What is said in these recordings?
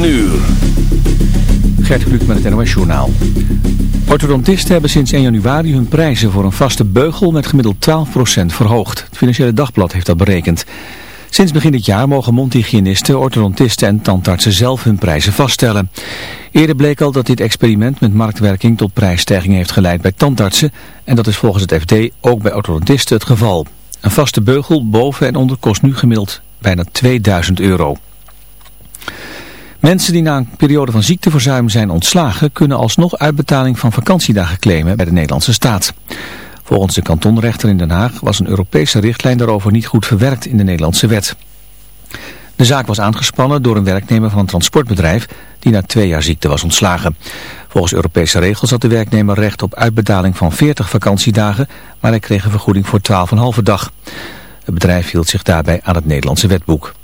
9 uur. Gert Kluk met het NOS Journaal. Orthodontisten hebben sinds 1 januari hun prijzen voor een vaste beugel met gemiddeld 12% verhoogd. Het Financiële Dagblad heeft dat berekend. Sinds begin dit jaar mogen mondhygiënisten, orthodontisten en tandartsen zelf hun prijzen vaststellen. Eerder bleek al dat dit experiment met marktwerking tot prijsstijging heeft geleid bij tandartsen. En dat is volgens het FD ook bij orthodontisten het geval. Een vaste beugel boven en onder kost nu gemiddeld bijna 2000 euro. Mensen die na een periode van ziekteverzuim zijn ontslagen... kunnen alsnog uitbetaling van vakantiedagen claimen bij de Nederlandse staat. Volgens de kantonrechter in Den Haag was een Europese richtlijn daarover niet goed verwerkt in de Nederlandse wet. De zaak was aangespannen door een werknemer van een transportbedrijf die na twee jaar ziekte was ontslagen. Volgens Europese regels had de werknemer recht op uitbetaling van 40 vakantiedagen, maar hij kreeg een vergoeding voor 12,5 dag. Het bedrijf hield zich daarbij aan het Nederlandse wetboek.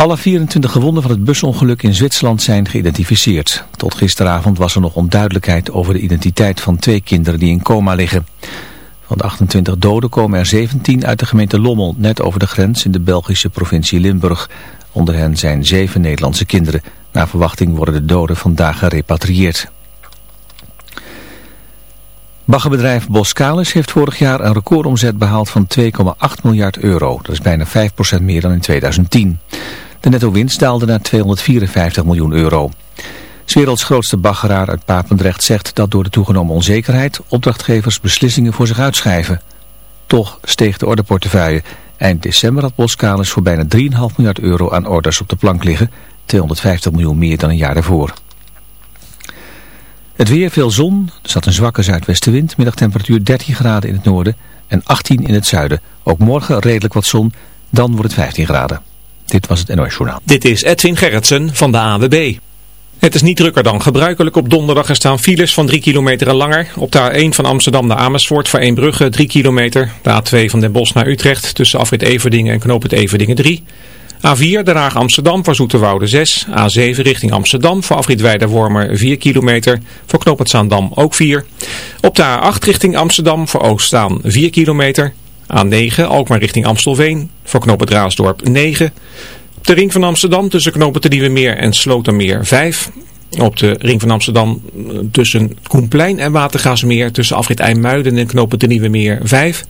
Alle 24 gewonden van het busongeluk in Zwitserland zijn geïdentificeerd. Tot gisteravond was er nog onduidelijkheid over de identiteit van twee kinderen die in coma liggen. Van de 28 doden komen er 17 uit de gemeente Lommel, net over de grens in de Belgische provincie Limburg. Onder hen zijn zeven Nederlandse kinderen. Naar verwachting worden de doden vandaag gerepatrieerd. Baggerbedrijf Boskalis heeft vorig jaar een recordomzet behaald van 2,8 miljard euro. Dat is bijna 5% meer dan in 2010. De netto winst daalde naar 254 miljoen euro. S werelds grootste baggeraar uit Papendrecht zegt dat door de toegenomen onzekerheid opdrachtgevers beslissingen voor zich uitschrijven. Toch steeg de ordeportefeuille. Eind december had Boskalis voor bijna 3,5 miljard euro aan orders op de plank liggen, 250 miljoen meer dan een jaar daarvoor. Het weer, veel zon, er zat een zwakke zuidwestenwind, middagtemperatuur 13 graden in het noorden en 18 in het zuiden. Ook morgen redelijk wat zon, dan wordt het 15 graden. Dit was het NOS Journaal. Dit is Edwin Gerritsen van de AWB. Het is niet drukker dan gebruikelijk. Op donderdag er staan files van 3 kilometer langer. Op de A1 van Amsterdam naar Amersfoort voor Eembrugge 3 kilometer. De A2 van Den Bosch naar Utrecht tussen Afrit Everdingen en Knoop Everdingen 3. A4 Den Haag Amsterdam voor Zoeterwoude 6. A7 richting Amsterdam voor Afrit Weiderwormer 4 kilometer. Voor Knoop Zaandam ook 4. Op de A8 richting Amsterdam voor Oostzaan 4 kilometer. A9 Alkmaar richting Amstelveen voor Knoop het Raasdorp 9. Op de ring van Amsterdam tussen Knoop het Nieuwe Meer en Slotermeer 5. Op de ring van Amsterdam eh, tussen Koenplein en Watergaasmeer tussen Afrit IJmuiden en Knoop het Nieuwe Meer 5.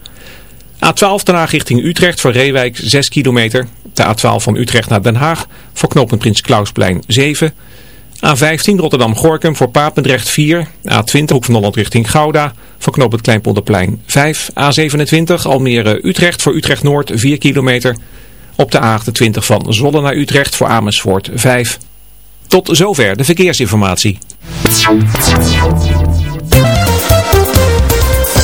A12 daarna richting Utrecht voor Reewijk 6 kilometer. De A12 van Utrecht naar Den Haag voor knooppunt Prins Klausplein 7. A15 Rotterdam-Gorkum voor Papendrecht 4. A20 Hoek van Holland richting Gouda voor knooppunt Kleinpolderplein 5. A27 Almere-Utrecht voor Utrecht-Noord 4 kilometer. Op de A28 van Zwolle naar Utrecht voor Amersfoort 5. Tot zover de verkeersinformatie.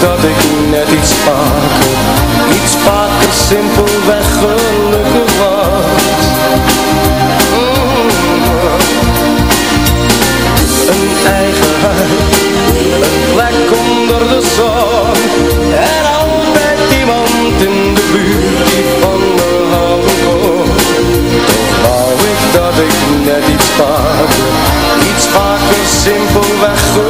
dat ik net iets vaker, iets vaker simpelweg gelukkig was. Mm. Een eigen huis, een plek onder de zon en altijd iemand in de buurt die van me houden. Toch wou ik dat ik net iets vaker, iets vaker simpelweg gelukkig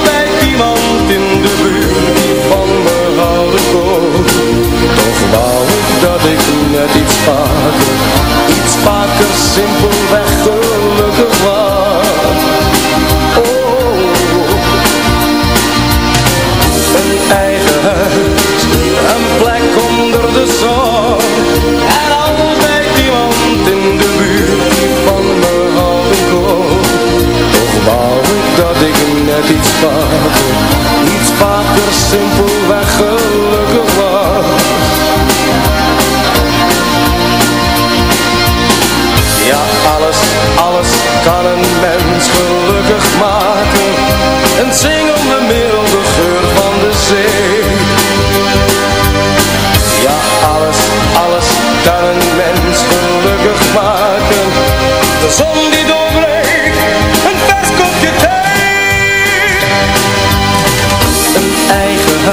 de buurt die van me houden kon. Toch wou ik dat ik net iets vaker, iets vaker simpelweg gelukkig was. Oh, een eigen huis, een plek onder de zon dat ik net iets vaker, iets vaker simpelweg gelukkig was. Ja, alles, alles kan een mens gelukkig maken. Een zingende milde geur van de zee. Ja, alles, alles kan een mens gelukkig maken. De zon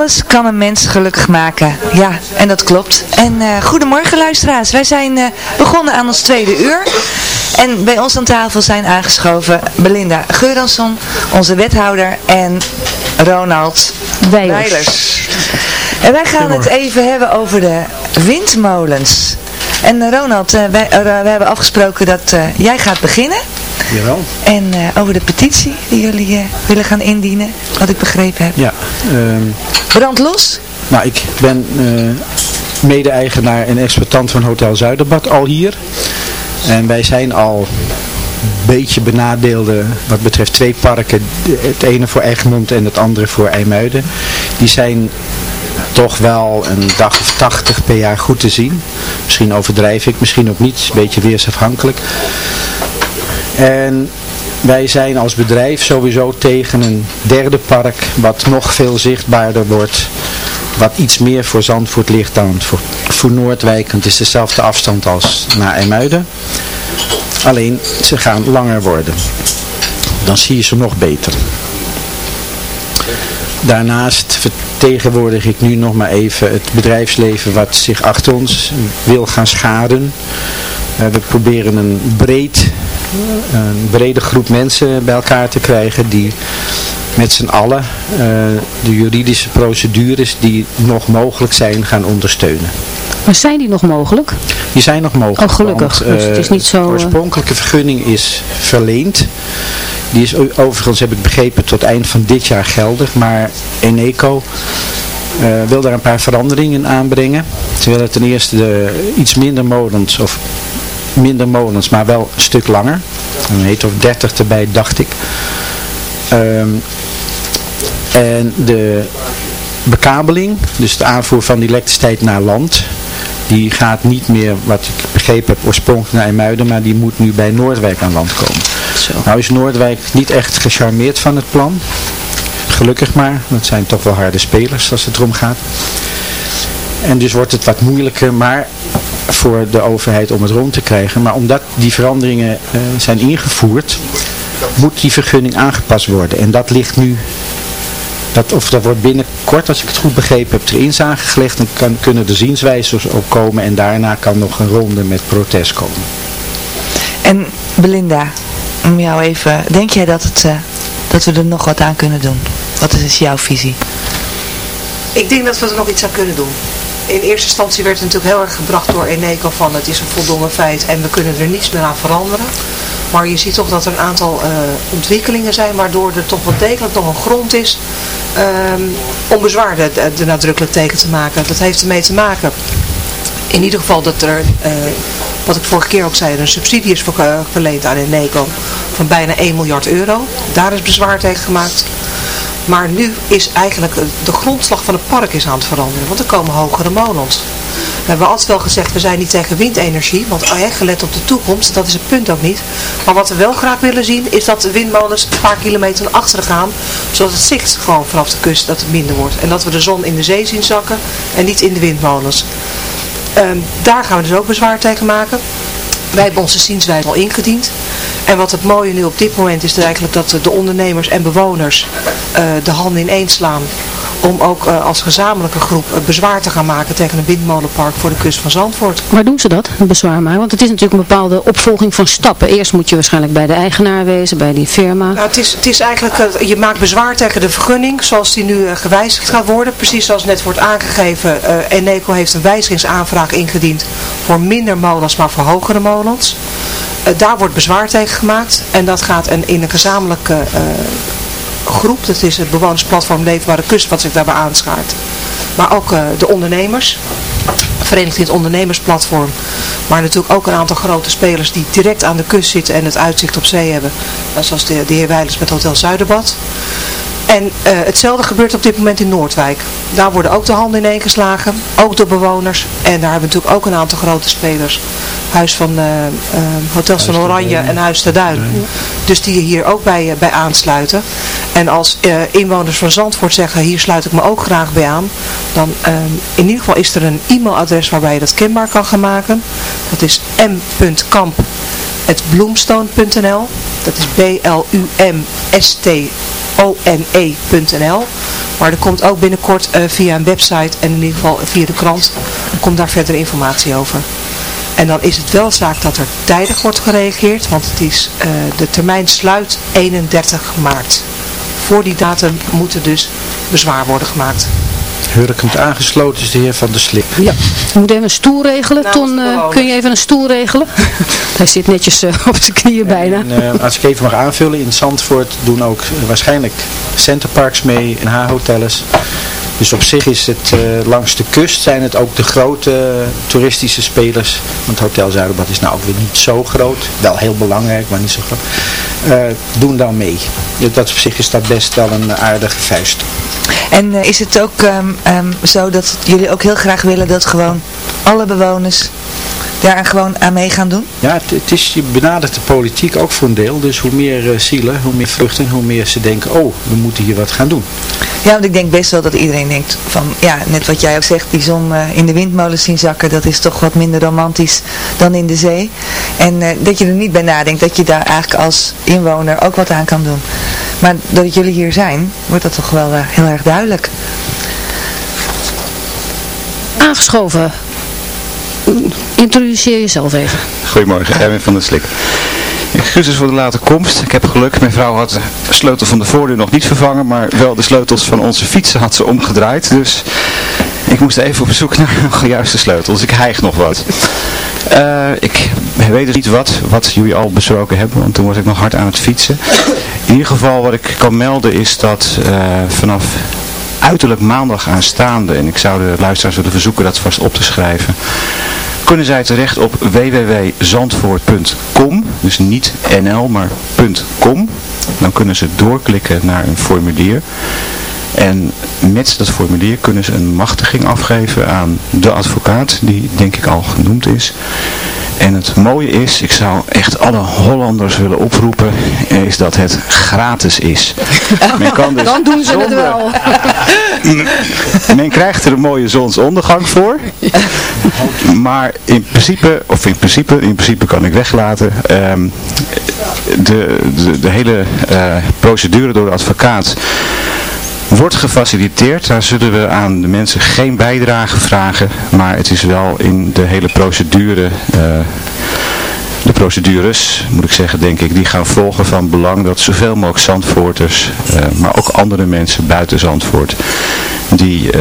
Alles kan een mens gelukkig maken. Ja, en dat klopt. En eh, goedemorgen luisteraars. Wij zijn eh, begonnen aan ons tweede uur. En bij ons aan tafel zijn aangeschoven Belinda Geuransson, onze wethouder, en Ronald Weilers. En wij gaan het even hebben over de windmolens. En eh, Ronald, eh, wij, we hebben afgesproken dat eh, jij gaat beginnen. Jawel. En eh, over de petitie die jullie eh, willen gaan indienen, wat ik begrepen heb. Ja, ehm, Brand los. nou ik ben eh, mede-eigenaar en exploitant van Hotel Zuiderbad al hier. En wij zijn al een beetje benadeelde wat betreft twee parken. Het ene voor Egmond en het andere voor IJmuiden. Die zijn toch wel een dag of tachtig per jaar goed te zien. Misschien overdrijf ik, misschien ook niet. Een beetje weersafhankelijk. En wij zijn als bedrijf sowieso tegen een derde park wat nog veel zichtbaarder wordt. Wat iets meer voor Zandvoort ligt dan voor, voor Noordwijk. Het is dezelfde afstand als naar IJmuiden. Alleen ze gaan langer worden. Dan zie je ze nog beter. Daarnaast vertegenwoordig ik nu nog maar even het bedrijfsleven wat zich achter ons wil gaan scharen. Eh, we proberen een breed, een brede groep mensen bij elkaar te krijgen die met z'n allen eh, de juridische procedures die nog mogelijk zijn gaan ondersteunen. Maar zijn die nog mogelijk? Die zijn nog mogelijk. Oh, gelukkig. want, Dus het is eh, niet zo, De eh, oorspronkelijke vergunning is verleend. Die is overigens, heb ik begrepen, tot eind van dit jaar geldig. Maar Eneco wil daar een paar veranderingen aanbrengen. Ze willen ten eerste de, iets minder molens, of minder molens, maar wel een stuk langer. Een meter of 30 erbij, dacht ik. Ehm, en de bekabeling, dus de aanvoer van die elektriciteit naar land, die gaat niet meer, wat ik begreep begrepen heb, oorspronkelijk naar IJmuiden, maar die moet nu bij Noordwijk aan land komen. Zo. Nou is Noordwijk niet echt gecharmeerd van het plan. Gelukkig maar, dat zijn toch wel harde spelers als het erom gaat. En dus wordt het wat moeilijker, maar voor de overheid om het rond te krijgen. Maar omdat die veranderingen eh, zijn ingevoerd, moet die vergunning aangepast worden. En dat ligt nu, dat, of dat wordt binnenkort, als ik het goed begrepen heb, erin is aangelegd. Dan kan, kunnen de zienswijzers ook komen en daarna kan nog een ronde met protest komen. En Belinda, om jou even, denk jij dat, het, eh, dat we er nog wat aan kunnen doen? Wat is jouw visie? Ik denk dat we er nog iets aan kunnen doen. In eerste instantie werd het natuurlijk heel erg gebracht door Eneco van het is een voldongen feit en we kunnen er niets meer aan veranderen. Maar je ziet toch dat er een aantal eh, ontwikkelingen zijn waardoor er toch wel degelijk nog een grond is ehm, om bezwaar er, er nadrukkelijk tegen te maken. Dat heeft ermee te maken in ieder geval dat er, eh, wat ik vorige keer ook zei, een subsidie is ver- eh, verleend aan Eneco van bijna 1 miljard euro. Daar is bezwaar tegen gemaakt. Maar nu is eigenlijk de grondslag van het park is aan het veranderen, want er komen hogere molens. We hebben altijd wel gezegd, we zijn niet tegen windenergie, want eh, gelet op de toekomst, dat is het punt ook niet. Maar wat we wel graag willen zien, is dat de windmolens een paar kilometer naar achteren gaan, zodat het zicht gewoon vanaf de kust dat het minder wordt. En dat we de zon in de zee zien zakken en niet in de windmolens. Ehm, daar gaan we dus ook bezwaar tegen maken. Wij hebben onze zienswijze al ingediend. En wat het mooie nu op dit moment is, eigenlijk dat de ondernemers en bewoners eh, de handen ineens slaan. Om ook eh, als gezamenlijke groep bezwaar te gaan maken tegen een windmolenpark voor de kust van Zandvoort. Waar doen ze dat, een bezwaar maken? Want het is natuurlijk een bepaalde opvolging van stappen. Eerst moet je waarschijnlijk bij de eigenaar wezen, bij die firma. Nou, het, is, het is eigenlijk, eh, je maakt bezwaar tegen de vergunning zoals die nu eh, gewijzigd gaat worden. Precies zoals net wordt aangegeven, Eneco heeft een wijzigingsaanvraag ingediend voor minder molens, maar voor hogere molens. Daar wordt bezwaar tegen gemaakt en dat gaat een, in een gezamenlijke groep, dat is het bewonersplatform Leefbare Kust wat zich daarbij aanschaart. Maar ook eh, de ondernemers, verenigd in het ondernemersplatform. Maar natuurlijk ook een aantal grote spelers die direct aan de kust zitten en het uitzicht op zee hebben. Zoals de, de heer Weilers met Hotel Zuiderbad. En eh, hetzelfde gebeurt op dit moment in Noordwijk. Daar worden ook de handen ineen geslagen, ook door bewoners. En daar hebben we natuurlijk ook een aantal grote spelers. Huis van eh, Hotels van Oranje en Huis de Duin. Dus die hier ook bij, bij aansluiten. En als inwoners van Zandvoort zeggen, hier sluit ik me ook graag bij aan. Dan in ieder geval is er een e-mailadres waarbij je dat kenbaar kan gaan maken. Dat is m.kamp.bloemstone.nl Dat is B-L-U-M-S-T-O-N-E.nl Maar er komt ook binnenkort eh, via een website en in ieder geval via de krant, komt daar verder informatie over. En dan is het wel zaak dat er tijdig wordt gereageerd, want het is, eh, de termijn sluit 31 maart. Voor die datum moet er dus bezwaar worden gemaakt. Hurkend aangesloten is de heer Van der Slik. Ja, we moeten even een stoel regelen. Namens Ton, eh, kun je even een stoel regelen? Hij zit netjes eh, op zijn knieën bijna. En, als ik even mag aanvullen, in Zandvoort doen ook waarschijnlijk centerparks mee en H-hotels. Dus op zich is het eh, langs de kust zijn het ook de grote eh, toeristische spelers. Want Hotel Zuiderbad is nou ook weer niet zo groot. Wel heel belangrijk, maar niet zo groot. Eh, doen dan mee. Dat op zich is dat best wel een aardige vuist. En is het ook ehm, ehm, zo dat jullie ook heel graag willen dat gewoon alle bewoners daar gewoon aan mee gaan doen? Ja, het, het is, je benadert de politiek ook voor een deel. Dus hoe meer eh, zielen, hoe meer vruchten, hoe meer ze denken, oh, we moeten hier wat gaan doen. Ja, want ik denk best wel dat iedereen denkt van, ja, net wat jij ook zegt, die zon eh, in de windmolens zien zakken, dat is toch wat minder romantisch dan in de zee. En eh, dat je er niet bij nadenkt dat je daar eigenlijk als inwoner ook wat aan kan doen. Maar doordat jullie hier zijn, wordt dat toch wel heel erg duidelijk. Aangeschoven. Introduceer jezelf even. Goedemorgen, Erwin van der Slik. Excuses voor de late komst. Ik heb geluk. Mijn vrouw had de sleutel van de voordeur nog niet vervangen, maar wel de sleutels van onze fietsen had ze omgedraaid. Dus ik moest even op zoek naar een juiste sleutel. Dus ik hijg nog wat. Eh, ik weet dus niet wat, wat jullie al besproken hebben, want toen was ik nog hard aan het fietsen. In ieder geval wat ik kan melden is dat eh, vanaf uiterlijk maandag aanstaande, en ik zou de luisteraars willen verzoeken dat vast op te schrijven, kunnen zij terecht op www.zandvoort.com, dus niet nl, maar .com. Dan kunnen ze doorklikken naar een formulier. En met dat formulier kunnen ze een machtiging afgeven aan de advocaat, die denk ik al genoemd is. En het mooie is, ik zou echt alle Hollanders willen oproepen, is dat het gratis is. Men kan dus Dan doen ze het wel. Men krijgt er een mooie zonsondergang voor. Maar in principe, of in principe, in principe kan ik weglaten. ehm, de, de, de hele eh, procedure door de advocaat wordt gefaciliteerd. Daar zullen we aan de mensen geen bijdrage vragen. Maar het is wel in de hele procedure... procedures, moet ik zeggen, denk ik, die gaan volgen van belang dat zoveel mogelijk Zandvoorters, eh, maar ook andere mensen buiten Zandvoort, die eh,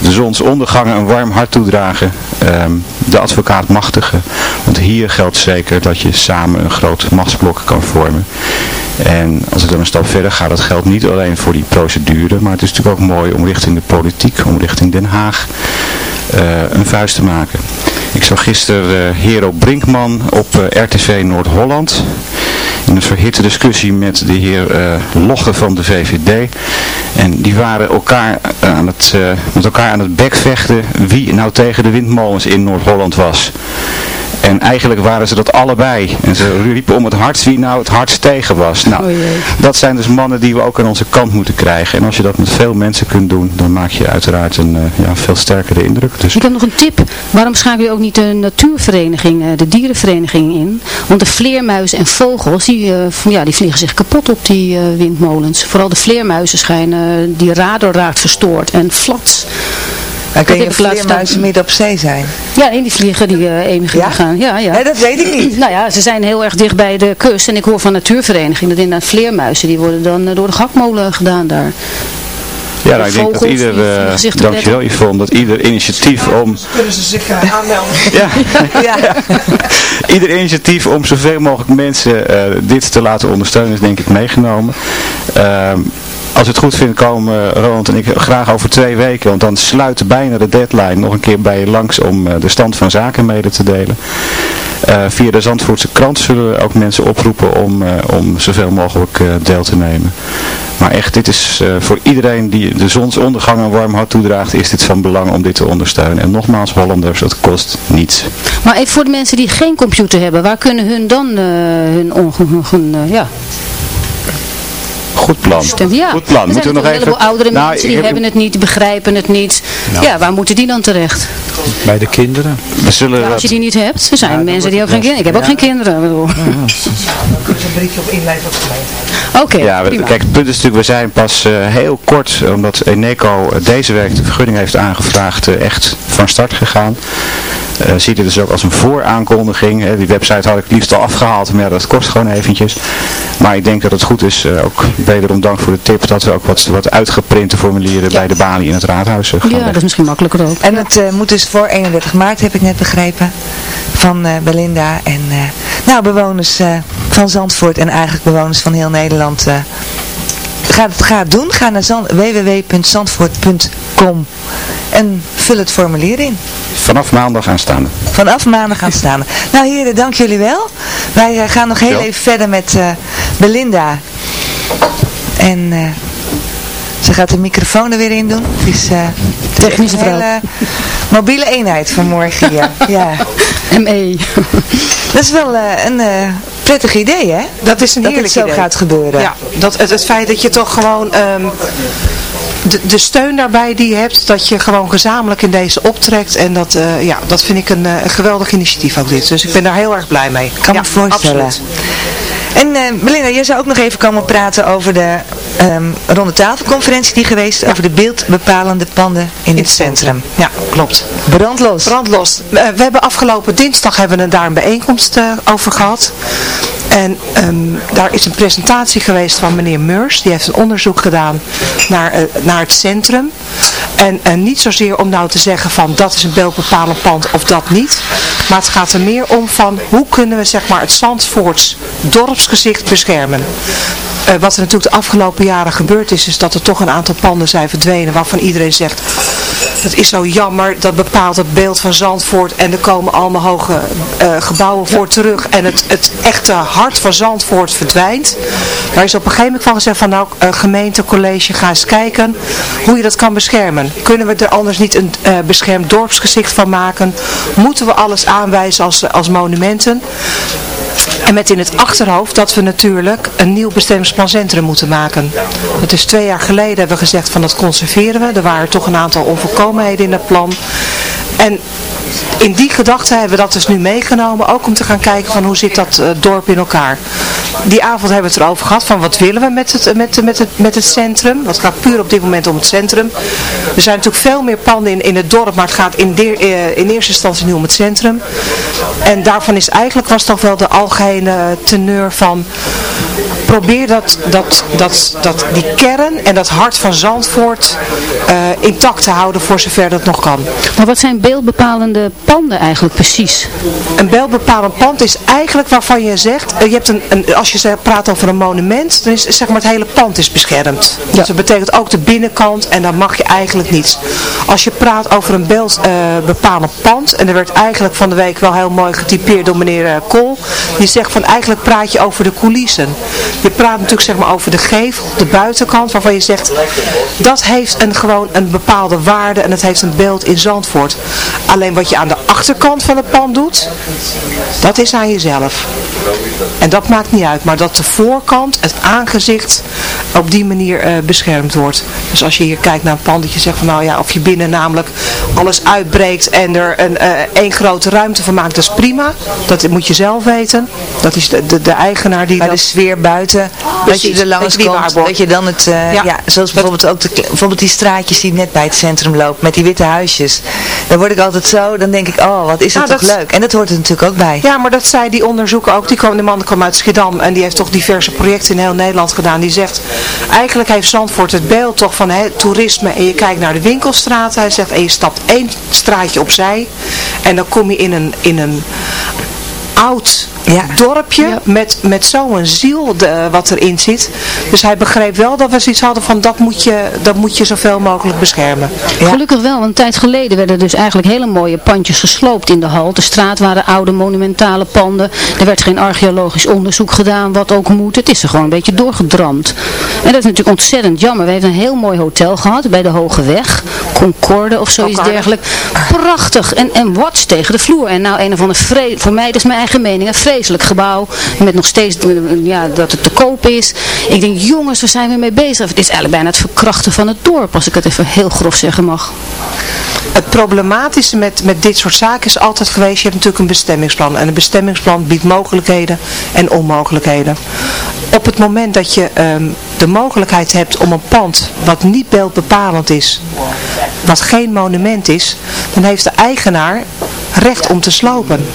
de zonsondergangen een warm hart toedragen, ehm, de advocaat machtigen. Want hier geldt zeker dat je samen een groot machtsblok kan vormen. En als ik dan een stap verder ga, dat geldt niet alleen voor die procedure, maar het is natuurlijk ook mooi om richting de politiek, om richting Den Haag eh, een vuist te maken. Ik zag gisteren eh, Hero Brinkman op eh, RTV Noord-Holland in een verhitte discussie met de heer eh, Logge van de VVD. En die waren elkaar aan het, met elkaar aan het bekvechten wie nou tegen de windmolens in Noord-Holland was. En eigenlijk waren ze dat allebei. En ze riepen om het hardst wie nou het hardst tegen was. Nou, Oh dat zijn dus mannen die we ook aan onze kant moeten krijgen. En als je dat met veel mensen kunt doen, dan maak je uiteraard een eh, ja, veel sterkere indruk. Dus Ik heb nog een tip. Waarom schakel je ook niet de natuurvereniging, eh, de dierenvereniging in? Want de vleermuizen en vogels, die, eh, ja, die vliegen zich kapot op die windmolens. Vooral de vleermuizen schijnen, die radar raakt verstoord. En flats. Dan kun je vleermuizen midden op zee zijn. Ja, nee, die vliegen, die uh, Ja? gaan. Ja, ja. Nee, dat weet ik niet. Nou ja, ze zijn heel erg dicht bij de kust. En ik hoor van natuurvereniging dat inderdaad vleermuizen, die worden dan eh, door de gakmolen gedaan daar. ja, nou, ik denk dat ieder, eh, te dankjewel Yvonne, dat ieder initiatief om Kunnen ze zich aanmelden? Ja, Ja. ieder initiatief om zoveel mogelijk mensen eh, dit te laten ondersteunen is denk ik meegenomen. Ehm, als het goed vindt komen eh, Roland en ik graag over twee weken, want dan sluit bijna de deadline nog een keer bij je langs om eh, de stand van zaken mede te delen. Eh, via de Zandvoortse krant zullen we ook mensen oproepen om, eh, om zoveel mogelijk deel te nemen. Maar echt, dit is voor iedereen die de zonsondergang een warm hart toedraagt, is dit van belang om dit te ondersteunen. En nogmaals, Hollanders, het kost niets. Maar even voor de mensen die geen computer hebben, waar kunnen hun dan hun, hun, hun, ja, Goed plan. Ja, Goed plan. Moeten we nog een even... heleboel oudere Nou, mensen die heb- hebben het niet, begrijpen het niet. Ja, waar moeten die dan terecht? Bij de kinderen. We zullen Ja, als je die niet hebt, er zijn mensen die ook geen kinderen. Ik heb ook geen kinderen. ik bedoel. Dan kunnen ze een briefje op de. Oké, Ja, we- kijk, het punt is natuurlijk, we zijn pas eh, heel kort, omdat Eneco deze week de vergunning heeft aangevraagd, eh, echt van start gegaan. Eh zie je dus ook als een vooraankondiging. Hè. Die website had ik liefst al afgehaald, maar ja, dat kost gewoon eventjes. Maar ik denk dat het goed is, eh, ook wederom dank voor de tip, dat we ook wat, wat uitgeprinte formulieren bij de balie in het raadhuis eh, gaan Ja, dat is misschien makkelijker ook. En het eh, moet dus voor 31 maart, heb ik net begrepen, van eh, Belinda. En eh, nou, bewoners eh, van Zandvoort en eigenlijk bewoners van heel Nederland. Ga, het, ga het doen. Ga naar zand- www.zandvoort.com en vul het formulier in. Vanaf maandag aanstaande. Vanaf maandag aanstaande. nou heren, dank jullie wel. Wij eh, gaan nog heel Ja. even verder met eh, Belinda. En eh, ze gaat de microfoon er weer in doen. Het is, eh, het is Technische echt een vrouw. hele mobiele eenheid vanmorgen hier. ja. ME. Dat is wel eh, een eh, prettig idee, hè? Dat is een Dat heerlijk het zo idee. gaat gebeuren. Ja, dat, het, het feit dat je toch gewoon ehm, de, de steun daarbij die je hebt, dat je gewoon gezamenlijk in deze optrekt. En dat, eh, ja, dat vind ik een, eh, een geweldig initiatief ook dit. Dus ik ben daar heel erg blij mee. kan ja, me voorstellen. absoluut. En eh Belinda, jij zou ook nog even komen praten over de ehm ronde tafelconferentie die geweest over de beeldbepalende panden in, het centrum. Ja, klopt. Brandlos. Brandlos. Eh, we hebben afgelopen dinsdag hebben we daar een bijeenkomst eh, over gehad. En ehm, daar is een presentatie geweest van meneer Meurs. Die heeft een onderzoek gedaan naar, eh, naar het centrum. En, en niet zozeer om nou te zeggen van dat is een beeldbepalend pand of dat niet. Maar het gaat er meer om van hoe kunnen we zeg maar het Zandvoorts dorpsgezicht beschermen. Eh, wat er natuurlijk de afgelopen jaren gebeurd is, is dat er toch een aantal panden zijn verdwenen waarvan iedereen zegt dat is zo jammer, dat bepaalt het beeld van Zandvoort en er komen allemaal hoge eh, gebouwen voor terug en het, het echte hart van Zandvoort verdwijnt. Daar is op een gegeven moment van gezegd van nou uh, gemeente, college, ga eens kijken hoe je dat kan beschermen. Kunnen we er anders niet een uh, beschermd dorpsgezicht van maken? Moeten we alles aanwijzen als, als monumenten? En met in het achterhoofd dat we natuurlijk een nieuw bestemmingsplan moeten maken. Dat is twee jaar geleden hebben we gezegd van dat conserveren we. Er waren toch een aantal onvolkomenheden in het plan. En in die gedachte hebben we dat dus nu meegenomen. Ook om te gaan kijken van hoe zit dat uh, dorp in elkaar. Die avond hebben we het erover gehad van wat willen we met het, met, met het, met het centrum. Het gaat puur op dit moment om het centrum. Er zijn natuurlijk veel meer panden in, in het dorp. Maar het gaat in, de, uh, in eerste instantie nu om het centrum. En daarvan is eigenlijk was toch wel de algehele teneur van probeer dat, dat, dat, dat, die kern en dat hart van Zandvoort uh, intact te houden voor zover dat nog kan. Maar wat zijn beeldbepalende panden eigenlijk precies? Een beeldbepalend pand is eigenlijk waarvan je zegt, uh, je hebt een, een, als je praat over een monument, dan is zeg maar het hele pand is beschermd. Ja. Dus dat betekent ook de binnenkant en dan mag je eigenlijk niets. Als je praat over een beeldbepalend uh, pand, en er werd eigenlijk van de week wel heel mooi getypeerd door meneer Kool, die zegt van eigenlijk praat je over de coulissen. Je praat natuurlijk zeg maar over de gevel, de buitenkant, waarvan je zegt, dat heeft een, gewoon een bepaalde waarde en het heeft een beeld in Zandvoort. Alleen wat je aan de achterkant van het pand doet, dat is aan jezelf. En dat maakt niet uit, maar dat de voorkant, het aangezicht, op die manier uh, beschermd wordt. Dus als je hier kijkt naar een pand, dat je zegt van nou ja, of je binnen namelijk alles uitbreekt en er een uh, één grote ruimte van maakt, dat is prima. Dat moet je zelf weten. Dat is de, de, de eigenaar die maar dat... de sfeer buiten, dat je er langs komt, dat je dan het, uh, ja. ja. zoals bijvoorbeeld ook de, bijvoorbeeld die straatjes die net bij het centrum lopen, met die witte huisjes. Dan word ik altijd zo, dan denk ik, oh wat is dat nou, toch dat... leuk. En dat hoort er natuurlijk ook bij. Ja, maar dat zei die onderzoeker ook, die kwam, de man kwam uit Schiedam en die heeft toch diverse projecten in heel Nederland gedaan. Die zegt, eigenlijk heeft Zandvoort het beeld toch van hè, toerisme en je kijkt naar de winkelstraat. Hij zegt, en je stapt één straatje opzij en dan kom je in een, in een oud ja. dorpje ja. met, met zo'n ziel de, wat erin zit. Dus hij begreep wel dat we zoiets hadden van dat moet je, dat moet je zoveel mogelijk beschermen. Ja. Gelukkig wel, want een tijd geleden werden dus eigenlijk hele mooie pandjes gesloopt in de hal. De straat waren oude monumentale panden. Er werd geen archeologisch onderzoek gedaan, wat ook moet. Het is er gewoon een beetje doorgedramd. En dat is natuurlijk ontzettend jammer. We hebben een heel mooi hotel gehad bij de Hoge Weg. Concorde of zoiets dergelijks. Prachtig. En, en watch tegen de vloer. En nou een of andere vrede, voor mij, dat is mijn eigen mening, een vreselijk gebouw. Met nog steeds, ja, dat het te koop is. Ik denk, jongens, waar zijn we mee bezig? Het is eigenlijk bijna het verkrachten van het dorp, als ik het even heel grof zeggen mag. Het problematische met, met dit soort zaken is altijd geweest, je hebt natuurlijk een bestemmingsplan. En een bestemmingsplan biedt mogelijkheden en onmogelijkheden. Op het moment dat je um, de mogelijkheid hebt om een pand wat niet beeldbepalend is, wat geen monument is, dan heeft de eigenaar recht om te slopen.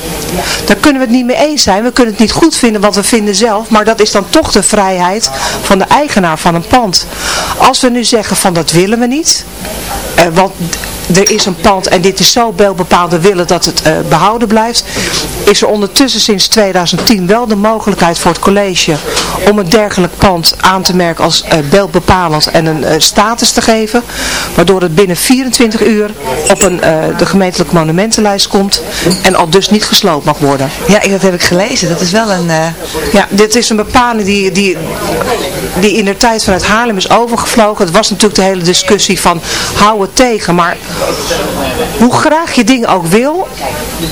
Daar kunnen we het niet mee eens zijn. We kunnen het niet goed vinden wat we vinden zelf. Maar dat is dan toch de vrijheid van de eigenaar van een pand. Als we nu zeggen van dat willen we niet. Uh, want er is een pand en dit is zo beeldbepaald, we willen dat het uh, behouden blijft. Is er ondertussen sinds 2010 wel de mogelijkheid voor het college om een dergelijk pand aan te merken als uh, beeldbepalend en een uh, status te geven. Waardoor het binnen 24 uur op een, de gemeentelijke monumentenlijst komt en al dus niet gesloopt mag worden. Ja, dat heb ik gelezen. Dat is wel een... Ja, dit is een bepaling die, die, die in de tijd vanuit Haarlem is overgevlogen. Het was natuurlijk de hele discussie van hou het tegen, maar hoe graag je dingen ook wil,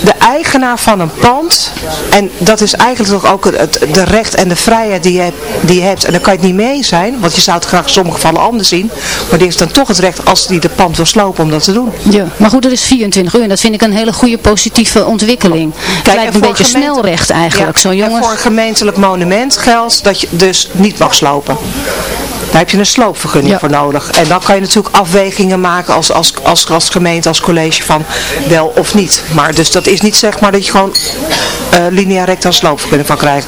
de eigenaar van een pand, en dat is eigenlijk toch ook het, de recht en de vrijheid die je, hebt, die je hebt, en daar kan je het niet mee zijn, want je zou het graag in sommige gevallen anders zien, maar die heeft dan toch het recht als die de pand wil slopen om dat te doen. Ja, maar goed, dat is 24 uur en dat vind ik een hele goede positieve ontwikkeling. Kijk, het lijkt een beetje snelrecht eigenlijk, ja, zo jongens. En voor een gemeentelijk monument geldt dat je dus niet mag slopen. Daar heb je een sloopvergunning ja. voor nodig. En dan kan je natuurlijk afwegingen maken als, als, als, als gemeente, als college van wel of niet. Maar dus dat is niet zeg maar dat je gewoon uh, linea recta een sloopvergunning van krijgt.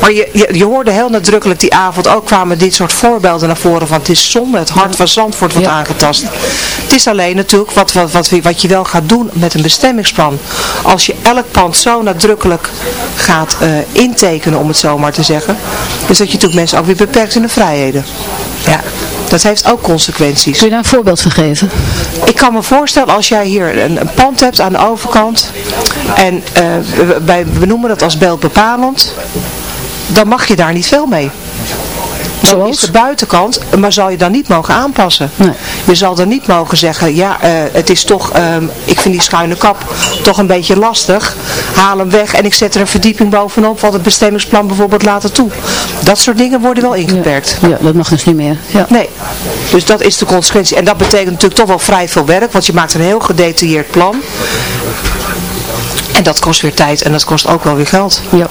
Maar je, je, je, hoorde heel nadrukkelijk die avond ook kwamen dit soort voorbeelden naar voren van het is zonde, het hart van Zandvoort wordt ja. aangetast. Het is alleen natuurlijk wat, wat, wat, wat je wel gaat doen met een bestemmingsplan. Als je elk pand zo nadrukkelijk gaat uh, intekenen, om het zo maar te zeggen, is dat je natuurlijk mensen ook weer beperkt in de vrijheden. Ja. Dat heeft ook consequenties. Kun je daar een voorbeeld van geven? Ik kan me voorstellen als jij hier een, een pand hebt aan de overkant en uh, wij benoemen dat als beeldbepalend, dan mag je daar niet veel mee. Dan is de buitenkant, maar zal je dan niet mogen aanpassen. Nee. Je zal dan niet mogen zeggen, ja, uh, het is toch, uh, ik vind die schuine kap toch een beetje lastig. Haal hem weg en ik zet er een verdieping bovenop, wat het bestemmingsplan bijvoorbeeld laten toe. Dat soort dingen worden wel ingeperkt. Ja, ja dat mag dus niet meer. Ja. Nee, dus dat is de consequentie. En dat betekent natuurlijk toch wel vrij veel werk, want je maakt een heel gedetailleerd plan. En dat kost weer tijd en dat kost ook wel weer geld. Ja.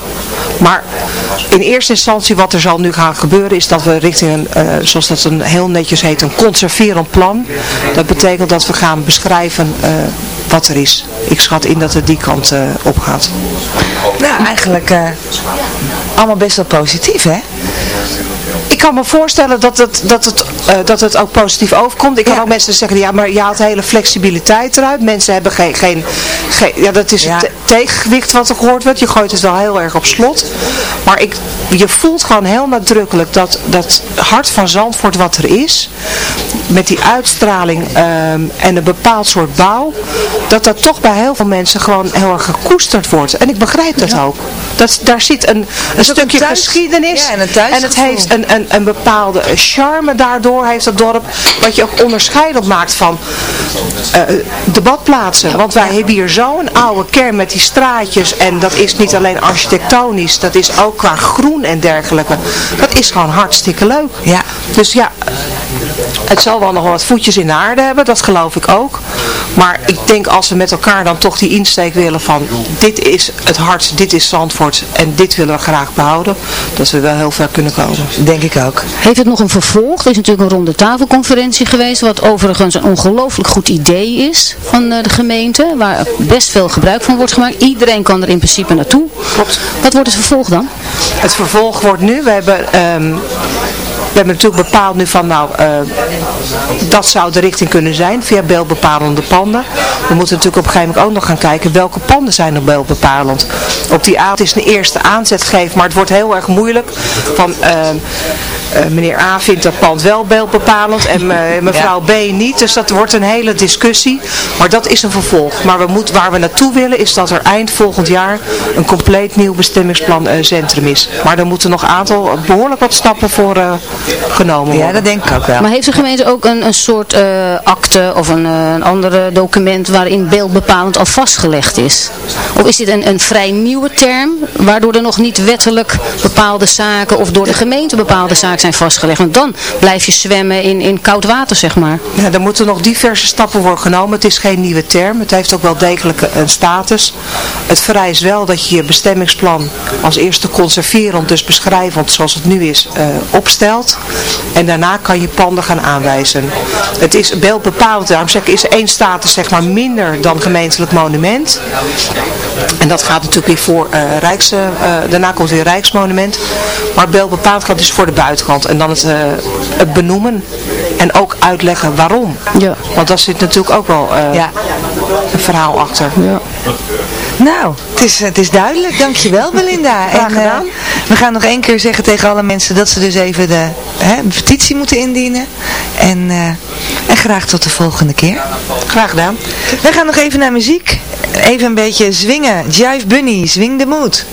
Maar in eerste instantie wat er zal nu gaan gebeuren is dat we richting een, uh, zoals dat een heel netjes heet, een conserverend plan. Dat betekent dat we gaan beschrijven uh, wat er is. Ik schat in dat het die kant uh, op gaat. Nou, eigenlijk allemaal best wel positief, hè? Ik kan me voorstellen dat het, dat het, uh, dat het ook positief overkomt. Ik kan ja. ook mensen zeggen, ja, maar je haalt hele flexibiliteit eruit. Mensen hebben geen, geen, geen ja, dat is ja. het tegengewicht wat er gehoord wordt. Je gooit het wel heel erg op slot. Maar ik, je voelt gewoon heel nadrukkelijk dat dat hart van Zandvoort wat er is, met die uitstraling um, en een bepaald soort bouw, dat dat toch bij heel veel mensen gewoon heel erg gekoesterd wordt. En ik begrijp dat ja. ook. Dat, daar zit een, een stukje een thuis, geschiedenis ja, en, en het heeft een, een, een bepaalde charme daardoor, heeft het dorp, wat je ook onderscheidend maakt van uh, de badplaatsen. Want wij hebben hier zo'n oude kern met die straatjes en dat is niet alleen architectonisch, dat is ook qua groen en dergelijke. Dat is gewoon hartstikke leuk. Ja. Dus ja, het zal wel nog wat voetjes in de aarde hebben, dat geloof ik ook. Maar ik denk als we met elkaar dan toch die insteek willen van dit is het hart, dit is Zandvoort en dit willen we graag behouden, dat we wel heel ver kunnen komen. Denk ik ook. Heeft het nog een vervolg? Er is natuurlijk een ronde tafelconferentie geweest, wat overigens een ongelooflijk goed idee is van de gemeente, waar best veel gebruik van wordt gemaakt. Iedereen kan er in principe naartoe. Klopt. Wat wordt het vervolg dan? Het vervolg wordt nu, we hebben... Um, we hebben natuurlijk bepaald nu van, nou, uh, dat zou de richting kunnen zijn via beeldbepalende panden. We moeten natuurlijk op een gegeven moment ook nog gaan kijken welke panden zijn er beeldbepalend. Op die aard is een eerste aanzet gegeven, maar het wordt heel erg moeilijk. Van, uh, uh, meneer A vindt dat pand wel beeldbepalend en mevrouw ja. B niet. Dus dat wordt een hele discussie. Maar dat is een vervolg. Maar we moet, waar we naartoe willen is dat er eind volgend jaar een compleet nieuw bestemmingsplan centrum is. Maar er moeten nog een aantal behoorlijk wat stappen voor genomen worden. Ja, dat denk ik ook wel. Maar heeft de gemeente ook een, een soort uh, akte of een, uh, een ander document waarin beeldbepalend al vastgelegd is? Of is dit een, een vrij nieuwe term, waardoor er nog niet wettelijk bepaalde zaken of door de gemeente bepaalde zaken zijn vastgelegd? Want dan blijf je zwemmen in, in koud water, zeg maar. Ja, er moeten nog diverse stappen worden genomen. Het is geen nieuwe term. Het heeft ook wel degelijk een status. Het vereist wel dat je je bestemmingsplan als eerste conserverend, dus beschrijvend zoals het nu is, uh, opstelt. En daarna kan je panden gaan aanwijzen. Het is beeldbepalend, daarom zeg ik, is één status zeg maar minder dan gemeentelijk monument. En dat gaat natuurlijk weer voor uh, Rijks, uh, daarna komt weer Rijksmonument. Maar beeldbepalend gaat dus voor de buitenkant. En dan het, uh, het benoemen en ook uitleggen waarom. Ja. Want daar zit natuurlijk ook wel ja. een verhaal achter. Ja. Nou, het is, het is duidelijk. Dankjewel Belinda. En, uh, we gaan nog één keer zeggen tegen alle mensen dat ze dus even de hè, petitie moeten indienen. En, uh, en graag tot de volgende keer. Graag gedaan. We gaan nog even naar muziek. Even een beetje zwingen. Jive Bunny, zwing de moed.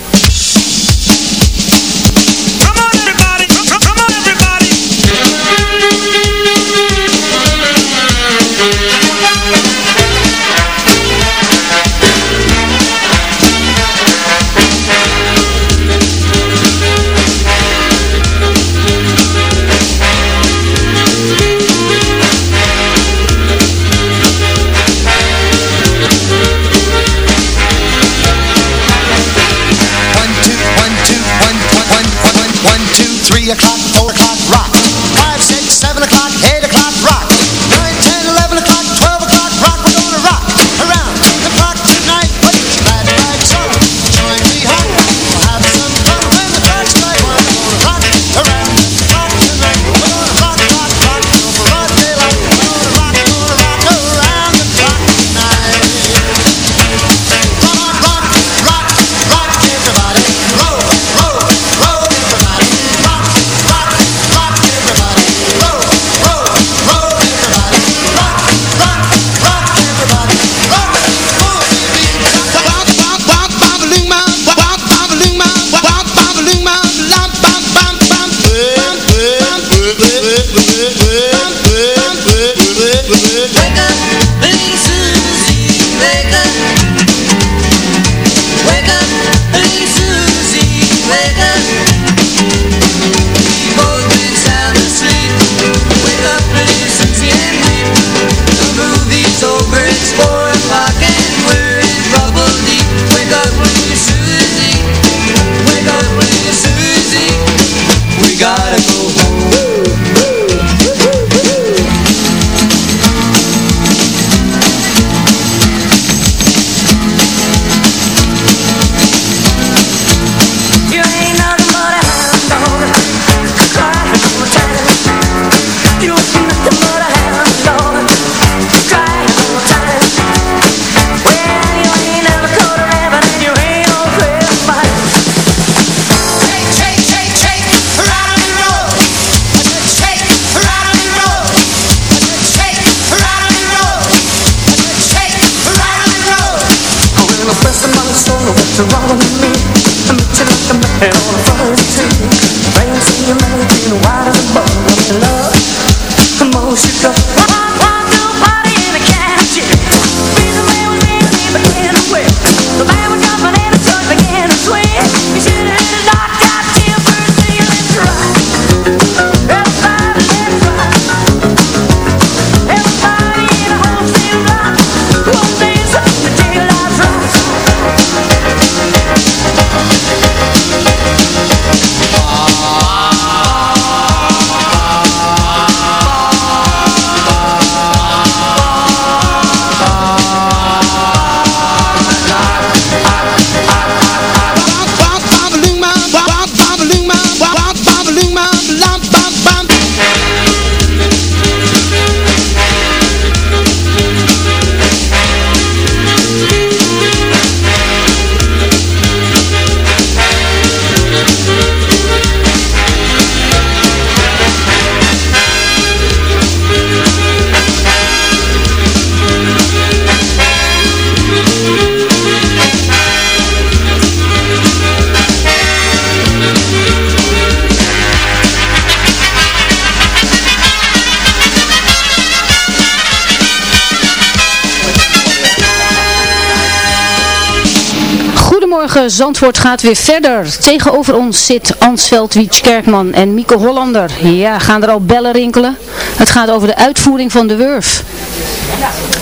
Zandvoort gaat weer verder. Tegenover ons zit Ansveld Wiets Kerkman en Mieke Hollander. Ja, gaan er al bellen rinkelen? Het gaat over de uitvoering van de Wurf.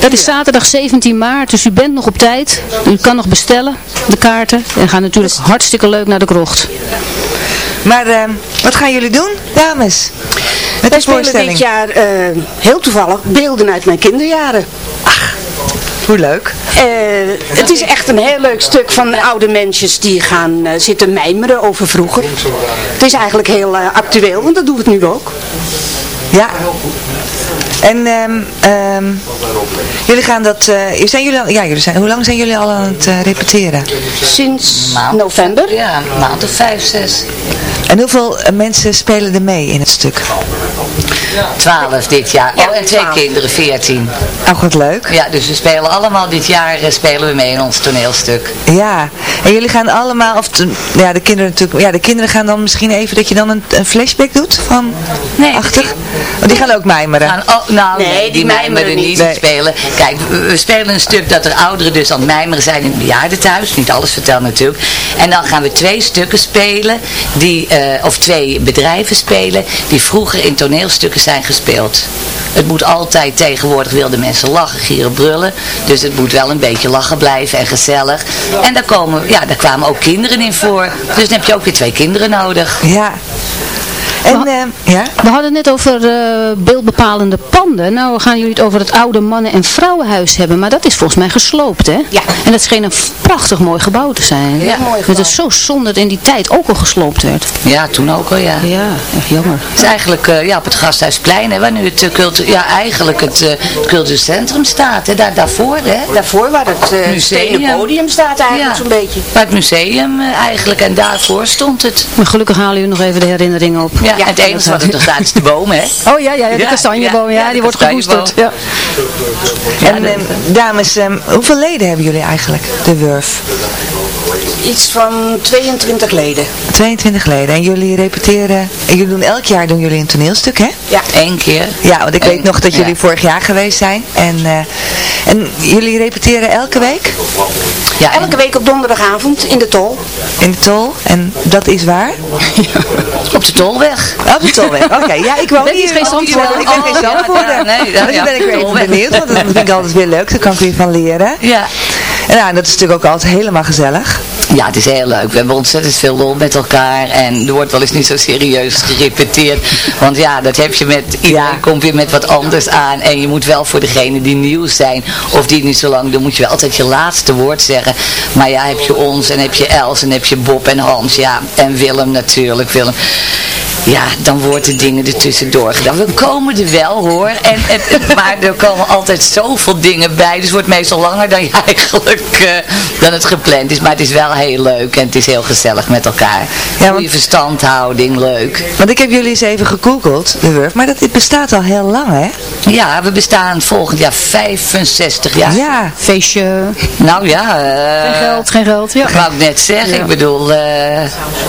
Dat is zaterdag 17 maart, dus u bent nog op tijd. U kan nog bestellen, de kaarten. En gaan natuurlijk hartstikke leuk naar de krocht. Maar eh, wat gaan jullie doen, dames? Met Wij spelen voorstelling. dit jaar eh, heel toevallig beelden uit mijn kinderjaren. Hoe leuk. Eh, het is echt een heel leuk stuk van oude mensen die gaan eh, zitten mijmeren over vroeger. Het is eigenlijk heel eh, actueel, want dat doen we het nu ook. Ja. En ehm, ehm, jullie gaan dat, eh, zijn jullie al, ja, jullie zijn, hoe lang zijn jullie al aan het eh, repeteren? Sinds november. Ja, een maand of vijf, zes. En hoeveel mensen spelen er mee in het stuk? Twaalf dit jaar. Oh, en twee kinderen, veertien. Oh, wat leuk. Ja, dus we spelen allemaal dit jaar eh, spelen we mee in ons toneelstuk. Ja, en jullie gaan allemaal, of ja, de kinderen natuurlijk, ja, de kinderen gaan dan misschien even dat je dan een, een flashback doet van Nee, achter? Oh, die gaan ook mijmeren. Gaan, oh, nou, nee, Nee, die die mijmeren niet. Nee. spelen, kijk, we, spelen een stuk dat er ouderen dus aan het mijmeren zijn in het bejaardentehuis. Niet alles vertellen natuurlijk. En dan gaan we twee stukken spelen, die, eh, of twee bedrijven spelen, die vroeger in toneelstukken zijn gespeeld. Het moet altijd tegenwoordig wilde mensen lachen, gieren, brullen. Dus het moet wel een beetje lachen blijven en gezellig. En daar, komen, ja, daar kwamen ook kinderen in voor. Dus dan heb je ook weer twee kinderen nodig. Ja. En, ehm, ja? We hadden het net over eh, beeldbepalende panden. Nou gaan jullie het over het oude mannen- en vrouwenhuis hebben. Maar dat is volgens mij gesloopt, hè? Ja. En dat scheen een prachtig mooi gebouw te zijn. Ja, mooi Het is zo zonde dat in die tijd ook al gesloopt werd. Ja, toen ook al, ja. Ja, echt jammer. Het is eigenlijk eh, ja, op het Gasthuisplein, hè, waar nu het, eh, cultu ja, eigenlijk het, eh, het cultuurcentrum staat. Hè, daar, daarvoor, hè. Daarvoor waar het eh Museum. stenen podium staat eigenlijk Ja. zo'n beetje. Bij het museum eh, eigenlijk, en daarvoor stond het. Maar gelukkig halen jullie nog even de herinneringen op. Ja, en het enige wat er nog staat is de boom, hè. Oh ja, ja, de Ja, kastanjeboom, ja, ja, ja, die wordt gekoesterd. Ja. En ehm, dames, ehm, hoeveel leden hebben jullie eigenlijk, de Wurf? Iets van 22 leden. 22 leden. En jullie repeteren, en jullie doen elk jaar doen jullie een toneelstuk, hè? Ja. Eén keer. Ja, want ik weet nog dat jullie ja. vorig jaar geweest zijn. En, eh, en jullie repeteren elke week Ja, en- Elke week op donderdagavond in de tol. in de Tol. En dat is waar? op de Tolweg. Op de Tolweg. Oké, ja, ik woon Dat is hier. geen Oh. Ik ben geen Oh, ja, ja, nee, ja, dus ja, ben ik weer even benieuwd, want dat vind ik altijd weer leuk. Daar kan ik weer van leren. Ja. En nou, dat is natuurlijk ook altijd helemaal gezellig. Ja, het is heel leuk. We hebben ontzettend veel lol met elkaar. En er wordt wel eens niet zo serieus gerepeteerd. Want ja, dat heb je met... Iedereen Ja. komt weer met wat anders aan. En je moet wel voor degene die nieuw zijn. Of die niet zo lang doen, moet je wel altijd je laatste woord zeggen. Maar ja, heb je ons en heb je Els en heb je Bob en Hans. Ja, en Willem natuurlijk. Willem. Ja, dan wordt de dingen ertussendoor gedaan. We komen er wel hoor. En, en, en- maar er komen altijd zoveel dingen bij. Dus het wordt meestal langer dan je eigenlijk eh, dan het gepland is. Maar het is wel heel leuk en het is heel gezellig met elkaar. want- Goede verstandhouding, leuk. Want ik heb jullie eens even gegoogeld, de Wurf. Maar dat dit bestaat al heel lang, hè? Ja, we bestaan volgend jaar 65 jaar. Ja. Feestje, Nou ja. eh, geen geld, geen geld. Ja. Dat wou ik net zeggen. Ik bedoel, eh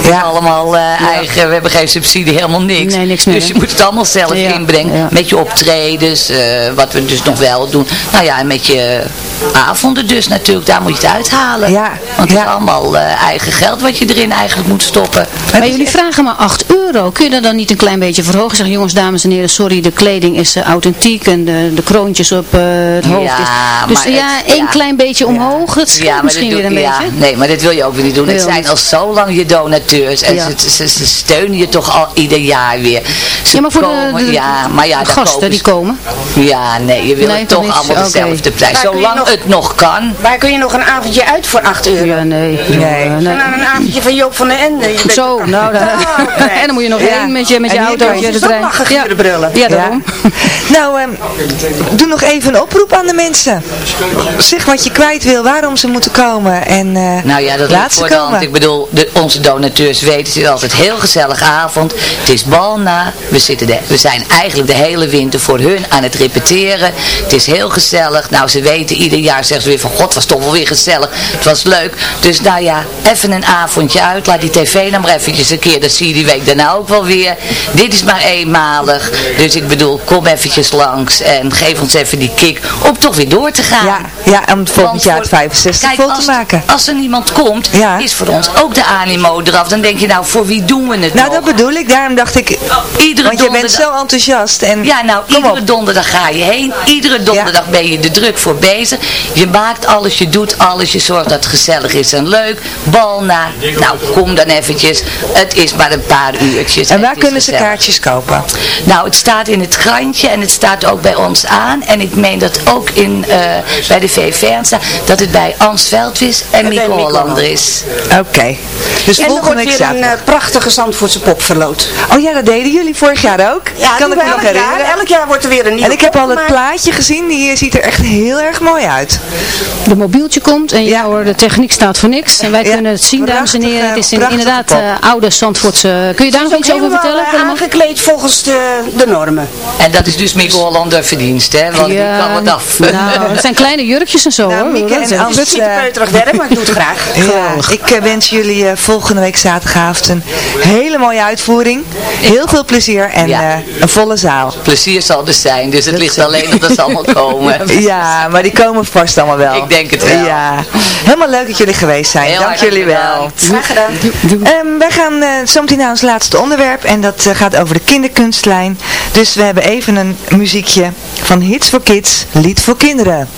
we Ja. allemaal eh, eigen, we hebben geen subsidie, helemaal niks. Nee, niks meer, Dus je moet het allemaal zelf Ja, inbrengen. ja. Met je optredens, eh, wat we dus nog wel doen. Nou ja, en met je avonden dus natuurlijk, daar moet je het uithalen. Ja, Want het ja. is allemaal eh, eigen geld wat je erin eigenlijk moet stoppen. Maar jullie vragen maar 8 euro. Kun je dat dan niet een klein beetje verhogen? Zeg jongens, dames en heren, sorry, de kleding is eh, authentiek en de, de kroontjes op eh, het hoofd Ja, is... Dus maar ja, het- één ja. klein beetje omhoog, het scheelt misschien weer een ja, beetje. Nee, maar dit wil je ook weer niet doen. Het zijn al zo lang je donateurs. En Ja. ze, ze, ze steunen je toch al ieder jaar weer. Ze Ja, maar voor de- komen, de, ja, maar ja, gasten kopen die komen. Ja, nee, je wil Nee, het toch allemaal dezelfde prijs. Zolang nog- het nog kan. Waar kun je nog een avondje uit voor 8 euro? Ja, nee. Nee. En dan een avondje van Joop van den Ende. Je bent- Zo, nou, dan, Oh, en dan moet je nog Ja. heen met je, met je En auto. kan je de dus trein. lachen, ja. brullen. Ja, daarom. Nou, ehm, doe nog even een oproep aan de mensen. Zeg wat je kwijt wil, waarom ze moeten komen. En eh Nou ja, dat laat ze de komen. Ik bedoel, de, onze donateurs weten, het is altijd een heel gezellige avond. Het is bal na, We, zitten de, we zijn eigenlijk de hele winter voor hun aan het repeteren. Het is heel gezellig. Nou, ze weten ieder jaar, zeggen ze weer van, god, was toch wel weer gezellig. Het was leuk. Dus nou ja, even een avondje uit. Laat die tv dan maar eventjes een keer. Dat zie je die week daarna ook wel weer. Dit is maar eenmalig. Dus ik bedoel, kom eventjes langs en geef ons even die kick om toch weer door te gaan. Ja, ja om volgend jaar het 65 kijk, vol als, te maken. als er niemand komt, is voor ons ook de animo eraf. Dan denk je, nou, voor wie doen we het Nou, nog? dat bedoel ik. Daarom dacht ik, Iedere want je bent zo enthousiast. En Ja, nou, iedere donderdag ga je heen. Iedere donderdag ben je er druk voor bezig. Je maakt alles, je doet alles. Je zorgt dat het gezellig is en leuk. Bal na. Nou, kom dan eventjes. Het is maar een paar uurtjes. En waar kunnen ze kaartjes kopen? Nou, het staat in het krantje en het staat ook bij ons aan. En ik meen dat ook in, eh, bij de VVR staat dat het bij Ans Veldvis en Mieke Hollander is. Oké. Dus en volgende week weer een eh, prachtige Zandvoortse pop verloot. Oh ja, dat deden jullie vorig jaar ook. Ja, kan ik me nog elk jaar. herinneren. Elk jaar wordt er weer een nieuwe En ik heb al het plaatje gezien. Die ziet er echt heel erg mooi uit. De mobieltje komt en ja hoor, de techniek staat voor niks. En wij Ja, kunnen het zien, dames en heren. Het is inderdaad eh, oude Zandvoortse... Kun je daar nog iets over vertellen? eh, Willem? aangekleed volgens de, de normen. En dat is dus Mieke Hollander verdienst, hè? Want die kan het af. Nou, het zijn kleine jurkjes en zo Nou, hoor. Mieke Dat en is- Het is eh, werk, maar ik doe het graag. Ja, ik eh, wens jullie eh, volgende week zaterdagavond een hele mooie uitvoering. Heel veel plezier en Ja. eh, een volle zaal. Plezier zal er zijn, dus het ligt alleen dat het allemaal komen. Ja, maar die komen vast allemaal wel. Ik denk het Ja, helemaal leuk dat jullie geweest zijn. Heel Dank jullie wel. Graag gedaan. Ehm, wij gaan eh zometeen naar ons laatste onderwerp en dat eh, gaat over de kinderkunstlijn. Dus we hebben even een muziekje van Hits for Kids, Lied voor Kinderen.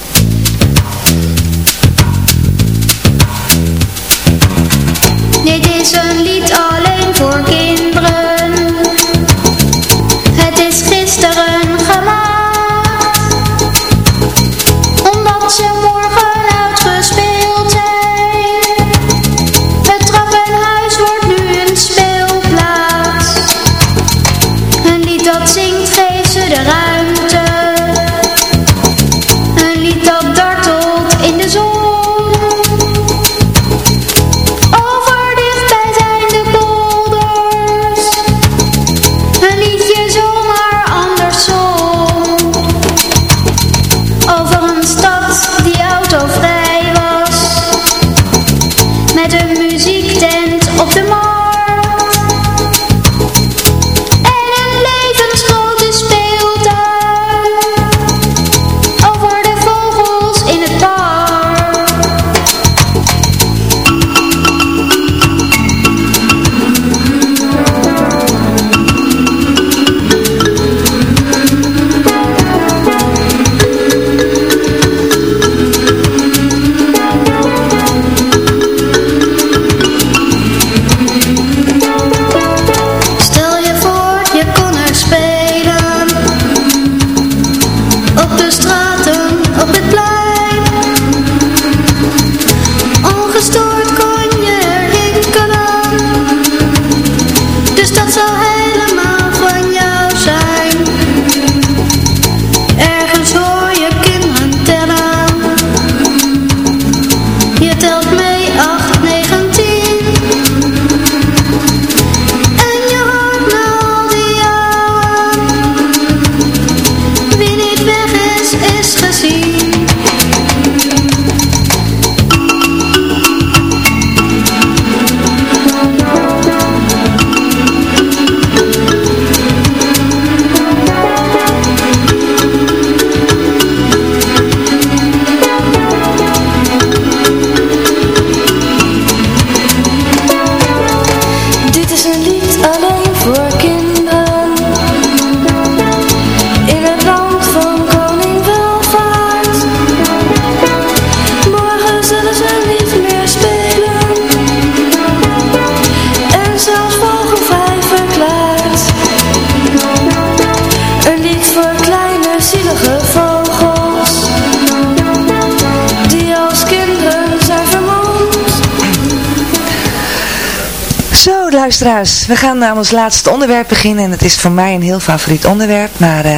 Luisteraars, we gaan aan ons laatste onderwerp beginnen. En het is voor mij een heel favoriet onderwerp. Maar uh,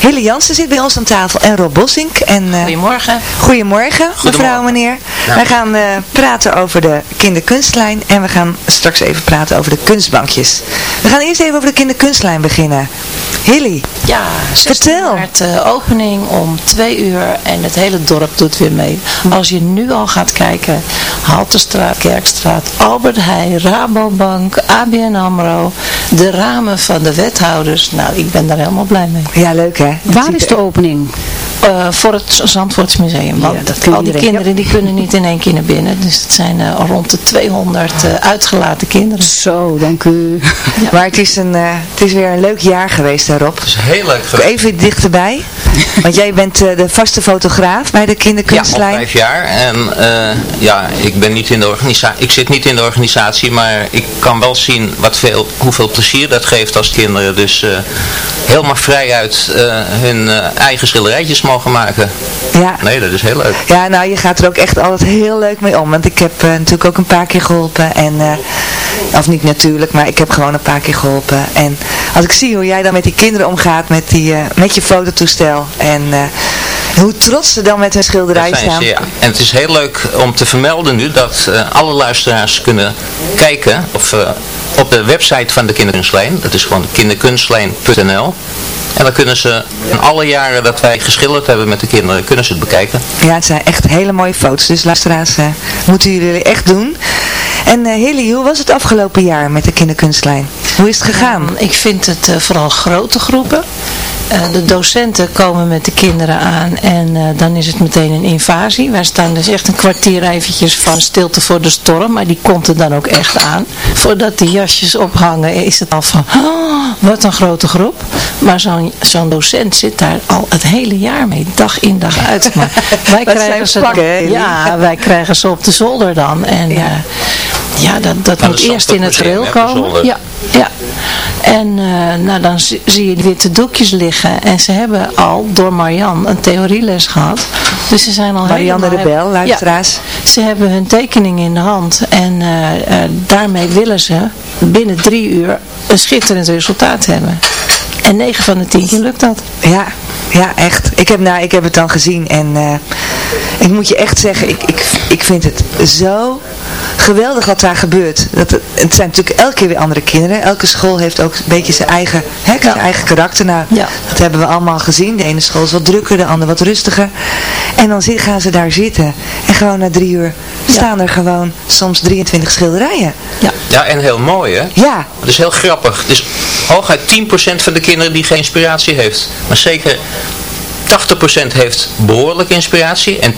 Hille Jansen zit bij ons aan tafel en Rob Bossink. En, uh, goedemorgen. Goedemorgen, mevrouw meneer. We gaan uh, praten over de kinderkunstlijn. En we gaan straks even praten over de kunstbankjes. We gaan eerst even over de kinderkunstlijn beginnen. Hilly, ja, vertel. maart uh, opening om twee uur en het hele dorp doet weer mee. Als je nu al gaat kijken, Haltestraat, Kerkstraat, Albert Heijn, Rabobank, ABN AMRO, de ramen van de wethouders. Nou, ik ben daar helemaal blij mee. Ja, leuk hè. Waar is de opening? Uh, voor het Zandvoortsmuseum. Want ja, dat al die kinderen die kunnen niet in één keer naar binnen. Dus het zijn uh, rond de 200 uh, uitgelaten kinderen. Zo, dank u. Ja. Maar het is, een, het is weer een leuk jaar geweest daarop. Het is heel leuk geweest. Even dichterbij. Want jij bent de vaste fotograaf bij de kinderkunstlijn. Ja, al vijf jaar. En ja, ik, ben niet in de organisatie, ik zit niet in de organisatie. Maar ik kan wel zien wat veel, hoeveel plezier dat geeft als kinderen. Dus helemaal vrijuit hun eigen schilderijtjes mogen maken. Ja. Nee, dat is heel leuk. Ja, nou je gaat er ook echt altijd heel leuk mee om. Want ik heb uh, natuurlijk ook een paar keer geholpen. En, uh, of niet natuurlijk, maar ik heb gewoon een paar keer geholpen. En als ik zie hoe jij dan met die kinderen omgaat, met, die, uh, met je fototoestel. En hoe trots ze dan met hun schilderij staan. Ze, ja. En het is heel leuk om te vermelden nu dat alle luisteraars kunnen kijken of, op de website van de kinderkunstlijn. Dat is gewoon kinderkunstlijn.nl. En dan kunnen ze in alle jaren dat wij geschilderd hebben met de kinderen, kunnen ze het bekijken. Ja, het zijn echt hele mooie foto's. Dus luisteraars, uh, moeten jullie echt doen. En uh, Hilly, hoe was het afgelopen jaar met de kinderkunstlijn? Hoe is het gegaan? Ja, ik vind het uh, vooral grote groepen. Uh, de docenten komen met de kinderen aan en uh, dan is het meteen een invasie. Wij staan dus echt een kwartier eventjes van stilte voor de storm, maar die komt er dan ook echt aan. Voordat de jasjes ophangen is het al van, oh, wat een grote groep. Maar zo'n zo'n docent zit daar al het hele jaar mee, dag in dag uit. Maar wij krijgen ze ja, wij krijgen ze op de zolder dan. En ja, uh, ja dat, dat moet eerst in het rail komen. Ja, ja. En uh, nou, dan zie je die witte doekjes liggen. En ze hebben al door Marian een theorieles gehad. Dus ze zijn al Marianne de Bel, luisteraars. Ja, ze hebben hun tekening in de hand. En uh, uh, daarmee willen ze binnen drie uur een schitterend resultaat hebben. En 9 van de 10 keer lukt dat. Ja, ja echt. Ik heb, nou, ik heb het dan gezien en uh, ik moet je echt zeggen, ik, ik, ik vind het zo geweldig wat daar gebeurt. Dat het, het zijn natuurlijk elke keer weer andere kinderen. Elke school heeft ook een beetje zijn eigen, hè, zijn eigen karakter. Nou, ja. dat hebben we allemaal gezien. De ene school is wat drukker, de andere wat rustiger. En dan zit, gaan ze daar zitten. En gewoon na drie uur staan er gewoon soms 23 schilderijen. Ja, ja en heel mooi hè? Ja. Het is heel grappig. Het is hooguit 10% van de kinderen die geen inspiratie heeft. Maar zeker 80% heeft behoorlijk inspiratie en 10%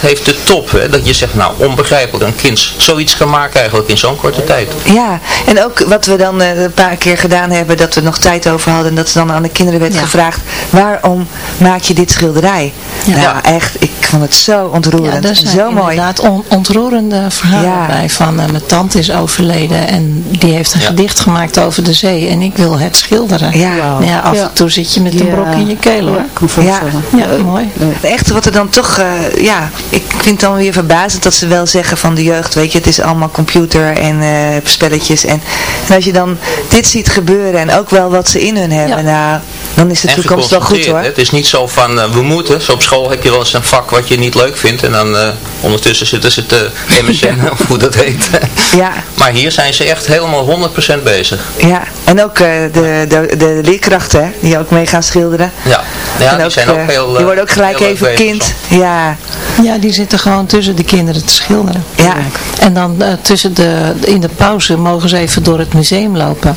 heeft de top. Hè? Dat je zegt, nou onbegrijpelijk, een kind zoiets kan maken eigenlijk in zo'n korte tijd. Ja, en ook wat we dan uh, een paar keer gedaan hebben, dat we nog tijd over hadden. En dat ze dan aan de kinderen werd Ja. gevraagd, waarom maak je dit schilderij? Ja. Nou echt, ik vond het zo ontroerend. Ja, en zijn zo mooi. inderdaad on ontroerende verhalen Ja. bij. Van uh, mijn tante is overleden en die heeft een Ja. gedicht gemaakt over de zee. En ik wil het schilderen. Ja. Nou ja, af Ja. en toe zit je met een brok in je keel hoor. Ja, Ja. mooi. Echt wat er dan toch, eh, ja, ik vind het dan weer verbazend dat ze wel zeggen van de jeugd, weet je, het is allemaal computer en eh, spelletjes. En, en als je dan dit ziet gebeuren en ook wel wat ze in hun hebben, nou, dan is de En toekomst wel goed hoor. hè. Het is niet zo van, uh, we moeten. Zo op school heb je wel eens een vak wat je niet leuk vindt. En dan uh, ondertussen zitten ze te MSN, of hoe dat heet. Ja, maar hier zijn ze echt helemaal 100% bezig. ja. En ook eh, de, de, de leerkrachten hè, die ook mee gaan schilderen. Ja, ja En die zijn ook eh, heel Die worden ook gelijk heel leuk even kind. Ja, Ja, die zitten gewoon tussen de kinderen te schilderen. ja. En dan eh, tussen de, in de pauze mogen ze even door het museum lopen.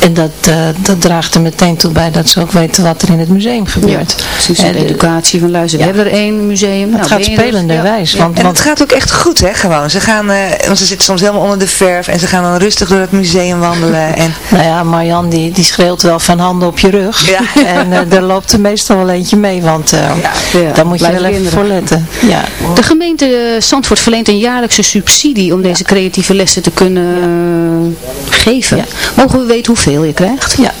En dat, eh, dat draagt er meteen toe bij dat ze ook weten wat er in het museum gebeurt. Precies, En de de- educatie van luisteren. Ja. We hebben er één museum. Het Nou, gaat je er- spelenderwijs. Ja. Want, En want het gaat ook echt goed, hè, gewoon. Ze gaan, eh, want ze zitten soms helemaal onder de verf en ze gaan dan rustig door het museum wandelen. En, Nou ja, Marjan die, die schreeuwt wel van handen op je rug. Ja. En eh daar loopt er meestal wel eentje mee, want eh Ja, daar moet je wel even voor letten. Ja. De gemeente Zandvoort verleent een jaarlijkse subsidie om deze creatieve lessen te kunnen eh, geven. Mogen we weten hoeveel je krijgt? Ja,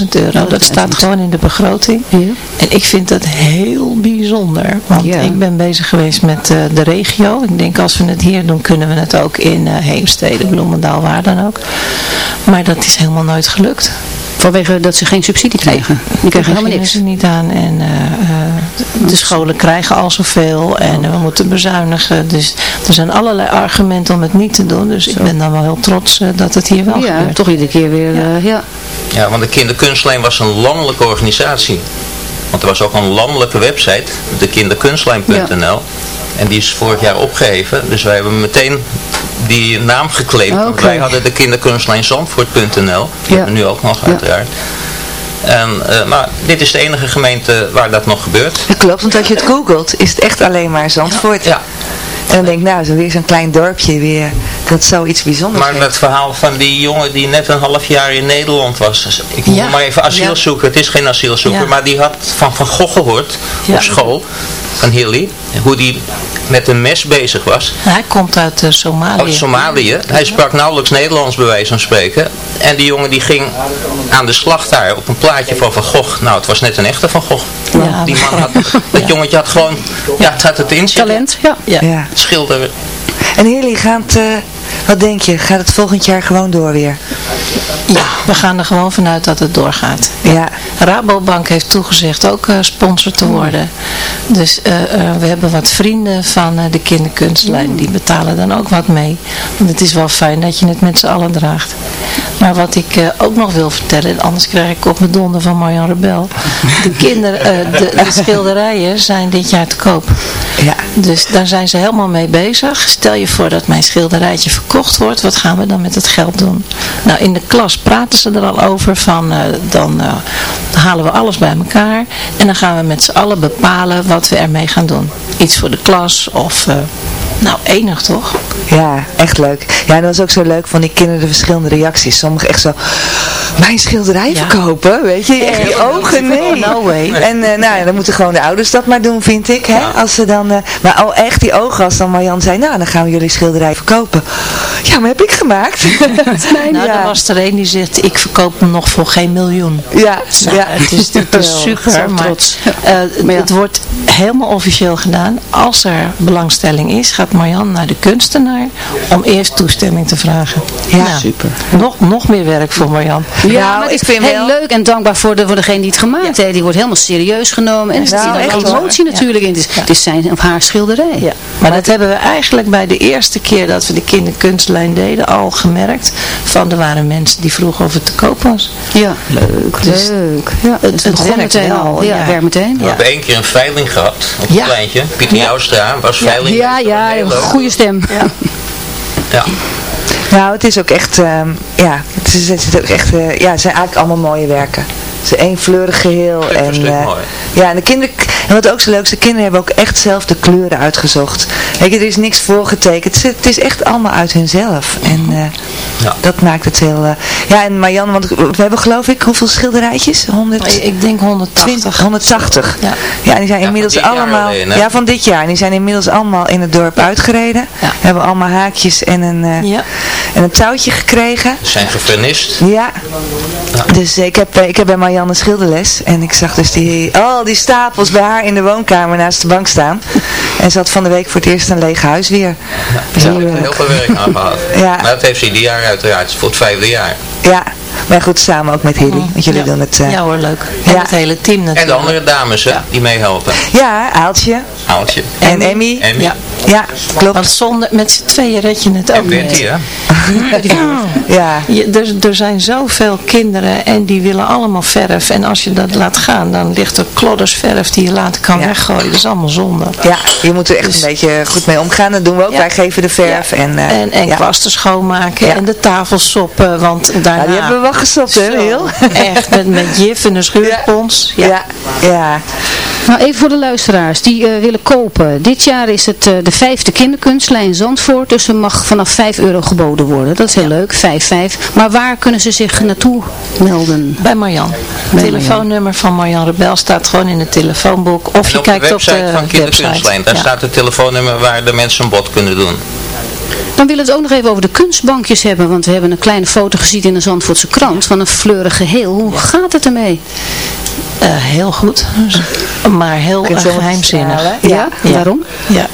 11.000 euro. Dat staat gewoon in de begroting. En ik vind dat heel bijzonder. Want ik ben bezig geweest met eh, de regio. Ik denk als we het hier doen, kunnen we het ook in uh, Heemstede, Bloemendaal, waar dan ook. Maar dat is helemaal nooit gelukt. Vanwege dat ze geen subsidie krijgen. Die krijgen helemaal niks. ze niet aan. En uh, de scholen krijgen al zoveel. En we moeten bezuinigen. Dus er zijn allerlei argumenten om het niet te doen. Dus ik ben dan wel heel trots uh, dat het hier wel ja, gebeurt. toch iedere keer weer. Ja. ja. ja, want de Kinderkunstlijn was een landelijke organisatie. Want er was ook een landelijke website, de kinderkunstlijn.nl. En die is vorig jaar opgeheven. Dus wij hebben meteen die naam geclaimd. Okay. Want wij hadden de kinderkunstlijn Zandvoort.nl. Die hebben we nu ook nog uiteraard. En, uh, maar dit is de enige gemeente waar dat nog gebeurt. Dat klopt, want als je het googelt is het echt alleen maar Zandvoort. Ja. En dan denk ik, nou, zo weer zo'n klein dorpje weer, dat zoiets bijzonders Maar dat verhaal van die jongen die net een half jaar in Nederland was. Ik ja. maar even asielzoeker, ja. het is geen asielzoeker, maar die had van Van Gogh gehoord op school, van Hilly, hoe die met een mes bezig was. Hij komt uit uh, Somalië. Uit Somalië. Hij sprak nauwelijks Nederlands bij wijze van spreken. En die jongen die ging aan de slag daar op een plaatje van Van Gogh. Nou, het was net een echte Van Gogh. Ja. Die man had, dat jongetje had gewoon, ja, het had het in zich. Talent, ja. ja. Schilderen. En gaan het, uh, wat denk je, gaat het volgend jaar gewoon door weer? Ja, we gaan er gewoon vanuit dat het doorgaat. Ja. Rabobank heeft toegezegd ook uh, sponsor te worden. Dus uh, we hebben wat vrienden van de kinderkunstlijn. Die betalen dan ook wat mee. Want het is wel fijn dat je het met z'n allen draagt. Maar wat ik ook nog wil vertellen, anders krijg ik op mijn donder van Marjan Rebel. De, kinder, de, de schilderijen zijn dit jaar te koop. Ja. Dus daar zijn ze helemaal mee bezig. Stel je voor dat mijn schilderijtje verkocht wordt. Wat gaan we dan met het geld doen? Nou, in de klas praten ze er al over van uh, dan halen we alles bij elkaar en dan gaan we met z'n allen bepalen wat we ermee gaan doen. Iets voor de klas of nou enig toch? Ja, echt leuk. Ja, en dat was ook zo leuk van die kinderen de verschillende reacties. Sommigen echt zo, mijn schilderij ja. verkopen, weet je? Echt die ogen, nee. No way. En nou ja, dan moeten gewoon de ouders dat maar doen, vind ik. Hè? Ja. Als ze dan, maar oh, echt die ogen als dan Marjan zei, nou dan gaan we jullie schilderij verkopen. Ja, maar heb ik gemaakt. nee, nou, er was er een die zegt, ik verkoop hem nog voor geen miljoen. Ja, nou, ja. Het is, het is super, maar, uh, maar ja. het wordt helemaal officieel gedaan. Als er belangstelling is, gaat Marjan naar de kunstenaar om eerst toestemming te vragen. Ja, nou, super. Nog, nog meer werk voor Marjan. Ja, ja maar ik vind heel wel... leuk en dankbaar voor, de, voor degene die het gemaakt heeft. Die wordt helemaal serieus genomen. En er zit nou, echt emotie natuurlijk in. Het is, het is zijn of haar schilderij. Ja. Maar dat hebben we eigenlijk bij de eerste keer dat we de kinderkunstlijn deden al gemerkt. Van er waren mensen die vroegen of het te koop was. Ja, leuk. Dus leuk. Ja, het, het werkt meteen al. Ja, ja. meteen. We hebben één keer een veiling gehad op het ja. pleintje. Pieter ja. Joustra was veiling. Ja, ja, een goede stem. Ja. Nou, het is ook echt, um, ja, het, is, het, is ook echt, uh, ja, het zijn eigenlijk allemaal mooie werken. Het is een eenvleurig geheel. En, uh, uh, ja, en de kinderen, en wat ook zo leuk is, de kinderen hebben ook echt zelf de kleuren uitgezocht. Weet je, er is niks voorgetekend. Het is echt allemaal uit hunzelf. En uh, ja. dat maakt het heel... ja, en Marianne, want we hebben geloof ik, hoeveel schilderijtjes? 100? Ik denk 180. 180. Ja, ja en die zijn inmiddels allemaal... Alleen, ja, van dit jaar. En die zijn inmiddels allemaal in het dorp uitgereden. Ja. Hebben allemaal haakjes en een, ja. en een touwtje gekregen. Ze zijn gevernist. Ja. Dus ik heb, ik heb bij Marianne schilderles. En ik zag dus die, al die stapels bij haar in de woonkamer naast de bank staan. En ze had van de week voor het eerst een leeg huis weer. Ja, ze heeft er heel veel werk aan gehad. Ja. Maar dat heeft ze ieder jaar uiteraard, voor het vijfde jaar. Ja, maar goed, samen ook met Hilly. Want jullie ja. doen het... Uh, ja hoor, leuk. En ja. het hele team natuurlijk. En de andere dames hè, ja. die meehelpen. Ja, Aaltje. Aaltje. En Emmy. Emmy. Ja. ja, klopt. Want zonder, met z'n tweeën red je het ook en Betty, hè? ja. Je, er, er zijn zoveel kinderen en die willen allemaal verf. En als je dat laat gaan, dan ligt er klodders verf die je later kan ja. weggooien. Dat is allemaal zonde. Ja, je moet er echt dus, een beetje goed mee omgaan. Dat doen we ook. Ja. Wij geven de verf. Ja. En, uh, en, en kwasten schoonmaken en de tafels soppen. Want daarna... die hebben we wel hè, heel? Echt, met, met jif en een schuurpons. Ja. ja, ja. Nou, even voor de luisteraars die eh, willen kopen. Dit jaar is het eh, de vijfde kinderkunstlijn Zandvoort. Dus er mag vanaf 5 euro geboden worden. Dat is heel leuk, 5,5. Maar waar kunnen ze zich naartoe melden? Bij Marjan. Het telefoonnummer van Marjan Rebel staat gewoon in het telefoonboek. Of En je op kijkt de op website de van Kinderkunstlijn, website. daar Ja. staat het telefoonnummer waar de mensen een bod kunnen doen. Dan willen we het ook nog even over de kunstbankjes hebben. Want we hebben een kleine foto gezien in de Zandvoortse krant van een fleurig geheel. Hoe gaat het ermee? Eh, heel goed. Maar heel wat geheimzinnig. vertellen? Ja? Waarom? Ja.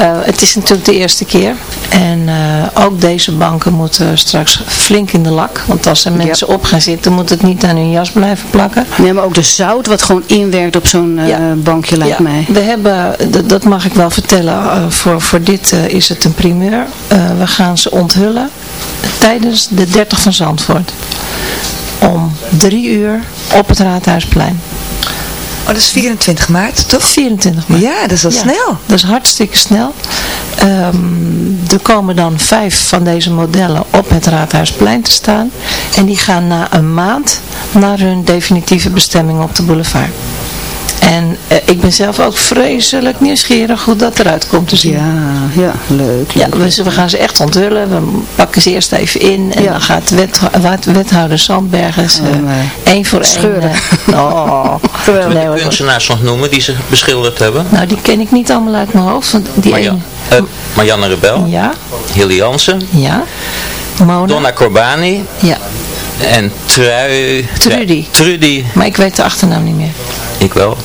Eh, het is natuurlijk de eerste keer. En eh, ook deze banken moeten straks flink in de lak. Want als er mensen op gaan zitten, moet het niet aan hun jas blijven plakken. Nee, maar ook de zout wat gewoon inwerkt op zo'n eh, bankje lijkt Ja, mij. We hebben, dat mag ik wel vertellen, eh, voor, voor dit eh, is het een primeur. Eh, we gaan ze onthullen tijdens de 30 van Zandvoort. Om drie uur op het Raadhuisplein. Oh, dat is 24 maart, toch? 24 maart. Ja, dat is al Ja, snel. Dat is hartstikke snel. Ehm, er komen dan vijf van deze modellen op het Raadhuisplein te staan. En die gaan na een maand naar hun definitieve bestemming op de boulevard. En eh, ik ben zelf ook vreselijk nieuwsgierig hoe dat eruit komt te zien. Ja, ja, leuk. Ja, we, we gaan ze echt onthullen. We pakken ze eerst even in. En dan gaat wet, wet- wethouder Sandbergers eh één voor één. scheuren. eh, oh, Kunnen we Nee, de hoor. kunstenaars nog noemen die ze beschilderd hebben? Nou, die ken ik niet allemaal uit mijn hoofd. Want die eh, Marianne Rebel, Ja, Hilly Jansen, ja. Mona. Donna Corbani Ja, en Trui... Trudy. Trudy, maar ik weet de achternaam niet meer. Ik wel,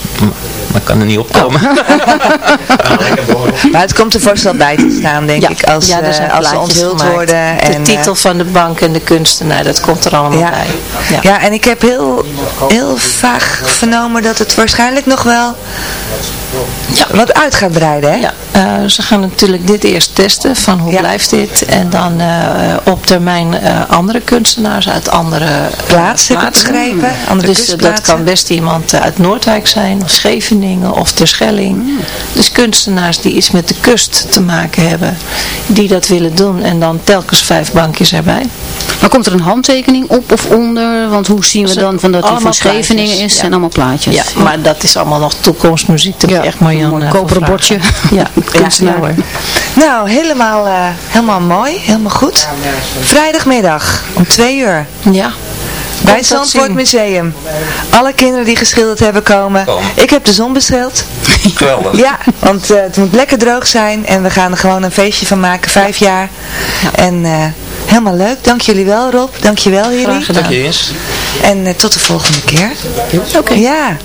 maar ik kan er niet opkomen. Maar het komt er vast wel bij te staan, denk Ja, ik, als, ja, er eh, als ze onthuld gemaakt. worden. De en, eh, titel van de bank en de kunstenaar, dat komt er allemaal ja. bij. Ja. Ja. en ik heb heel, heel vaag vernomen dat het waarschijnlijk nog wel wat uit gaat breiden, hè? Ja, eh, ze gaan natuurlijk dit eerst testen van hoe blijft dit. En dan eh, op termijn eh, andere kunstenaars uit andere eh, Plaatsen, begrepen. Andere dus eh, dat kan best iemand eh, uit Noordwijk zijn, of Scheveningen of Terschelling. Hmm. Dus kunstenaars die iets met de kust te maken hebben, die dat willen doen. En dan telkens vijf bankjes erbij. Maar komt er een handtekening op of onder? Want hoe zien we dan van dat hij van Scheveningen plaatjes, is? ja. zijn allemaal plaatjes. Ja, maar dat is allemaal nog toekomstmuziek. Dat Ja, echt Marjan een mooi eh, koperen bordje. Ja, kunstenaar hoor. Nou, helemaal, eh, helemaal mooi, helemaal goed. Vrijdagmiddag om twee uur. Ja. Bij het Zandvoort. Museum. Alle kinderen die geschilderd hebben komen. Ik heb de zon besteld. Geweldig. Ja, want eh, het moet lekker droog zijn. En we gaan er gewoon een feestje van maken. Vijf jaar. En eh, helemaal leuk. Dank jullie wel Rob. Dank je wel jullie. Graag gedaan. Dank je eens. En eh, tot de volgende keer. Oké. Ja.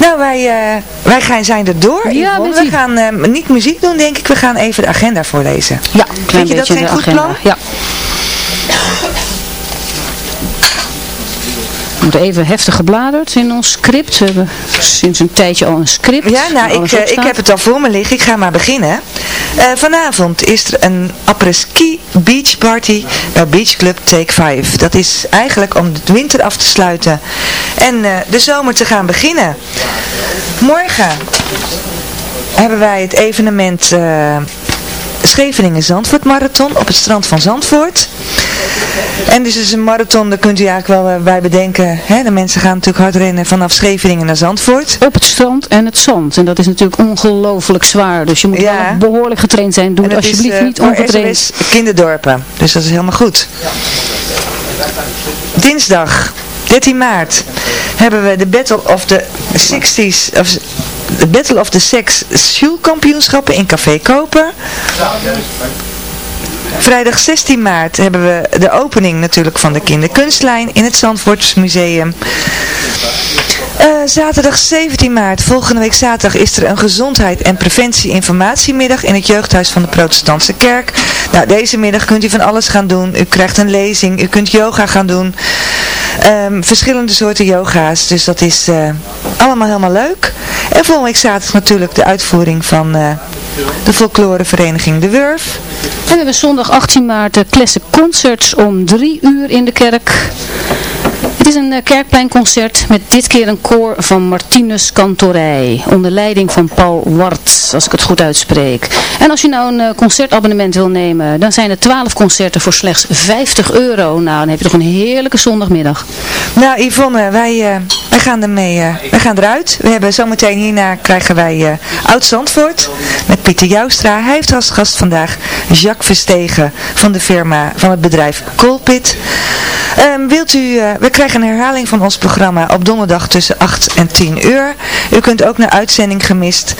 Nou, wij, eh, wij gaan, zijn er door. Ja, we die- gaan eh, niet muziek doen, denk ik. We gaan even de agenda voorlezen. Ja, klein Vind je dat beetje goed agenda. plan? Ja. Moeten even heftig gebladerd in ons script. We hebben sinds een tijdje al een script. Ja, nou, ik, eh, ik heb het al voor me liggen. Ik ga maar beginnen. Eh, vanavond is er een après-ski beach party bij Beach Club Take 5. Dat is eigenlijk om de winter af te sluiten en eh, de zomer te gaan beginnen. Morgen hebben wij het evenement Scheveningen Zandvoort Marathon op het strand van Zandvoort. En dus is een marathon, daar kunt u eigenlijk wel eh, bij bedenken. Hè? De mensen gaan natuurlijk hard rennen vanaf Scheveningen naar Zandvoort. Op het strand en het zand. En dat is natuurlijk ongelooflijk zwaar. Dus je moet Ja. wel behoorlijk getraind zijn. Doe het alsjeblieft is, eh, niet ongetraind. Kinderdorpen. Dus dat is helemaal goed. Dinsdag, 13 maart, hebben we de Battle of the 60s, of de Battle of the Sex Kampioenschappen in Café Koper. Vrijdag 16 maart hebben we de opening natuurlijk van de kinderkunstlijn in het Zandvoortsmuseum. Eh, zaterdag 17 maart, volgende week zaterdag, is er een gezondheid- en preventie-informatiemiddag in het jeugdhuis van de Protestantse Kerk. Nou, deze middag kunt u van alles gaan doen. U krijgt een lezing, u kunt yoga gaan doen. Ehm, verschillende soorten yoga's, dus dat is eh, allemaal helemaal leuk. En volgende week zaterdag natuurlijk de uitvoering van eh, de folklorevereniging De Wurf. En we hebben zondag 18 maart de Classic Concerts om 3 uur in de kerk. Het is een eh, kerkpleinconcert met dit keer een koor van Martinus Kantorij. Onder leiding van Paul Wart, als ik het goed uitspreek. En als je nou een eh, concertabonnement wil nemen, dan zijn er 12 concerten voor slechts 50 euro. Nou, dan heb je toch een heerlijke zondagmiddag. Nou Yvonne, wij, eh, wij gaan, ermee, uh, wij gaan eruit. We hebben zometeen hierna krijgen wij uh, Oud Zandvoort met Pieter Joustra. Hij heeft als gast vandaag Jacques Verstegen van de firma van het bedrijf Colpit. Um, wilt u, uh, we krijgen een herhaling van ons programma op donderdag tussen 8 en 10 uur. U kunt ook naar uitzending gemist.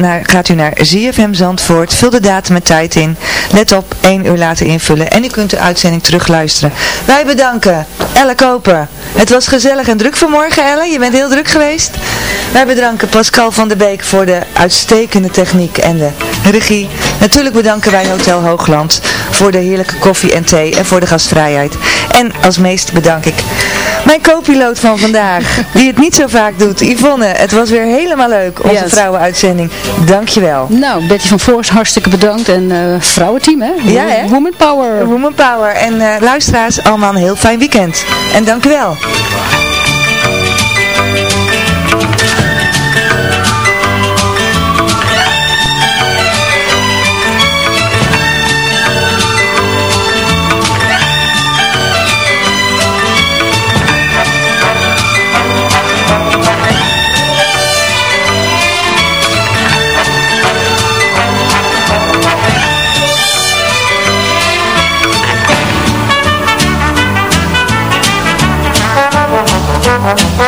Naar, gaat u naar ZFM Zandvoort. Vul de datum en tijd in. Let op, 1 uur later invullen. En u kunt de uitzending terugluisteren. Wij bedanken Elle Koper. Het was gezellig en druk vanmorgen Elle. Je bent heel druk geweest. Wij bedanken Pascal van der Beek voor de uitstekende techniek en de regie. Natuurlijk bedanken wij Hotel Hoogland voor de heerlijke koffie en thee en voor de gastvrijheid. En als meeste bedank ik mijn co-piloot van vandaag, die het niet zo vaak doet, Yvonne. Het was weer helemaal leuk, onze yes. vrouwenuitzending. Dankjewel. Nou, Betty van Voors, hartstikke bedankt. En uh, vrouwenteam, hè? Ja, hè? Woman Power. Woman Power. En uh, luisteraars, allemaal een heel fijn weekend. En dankjewel. Het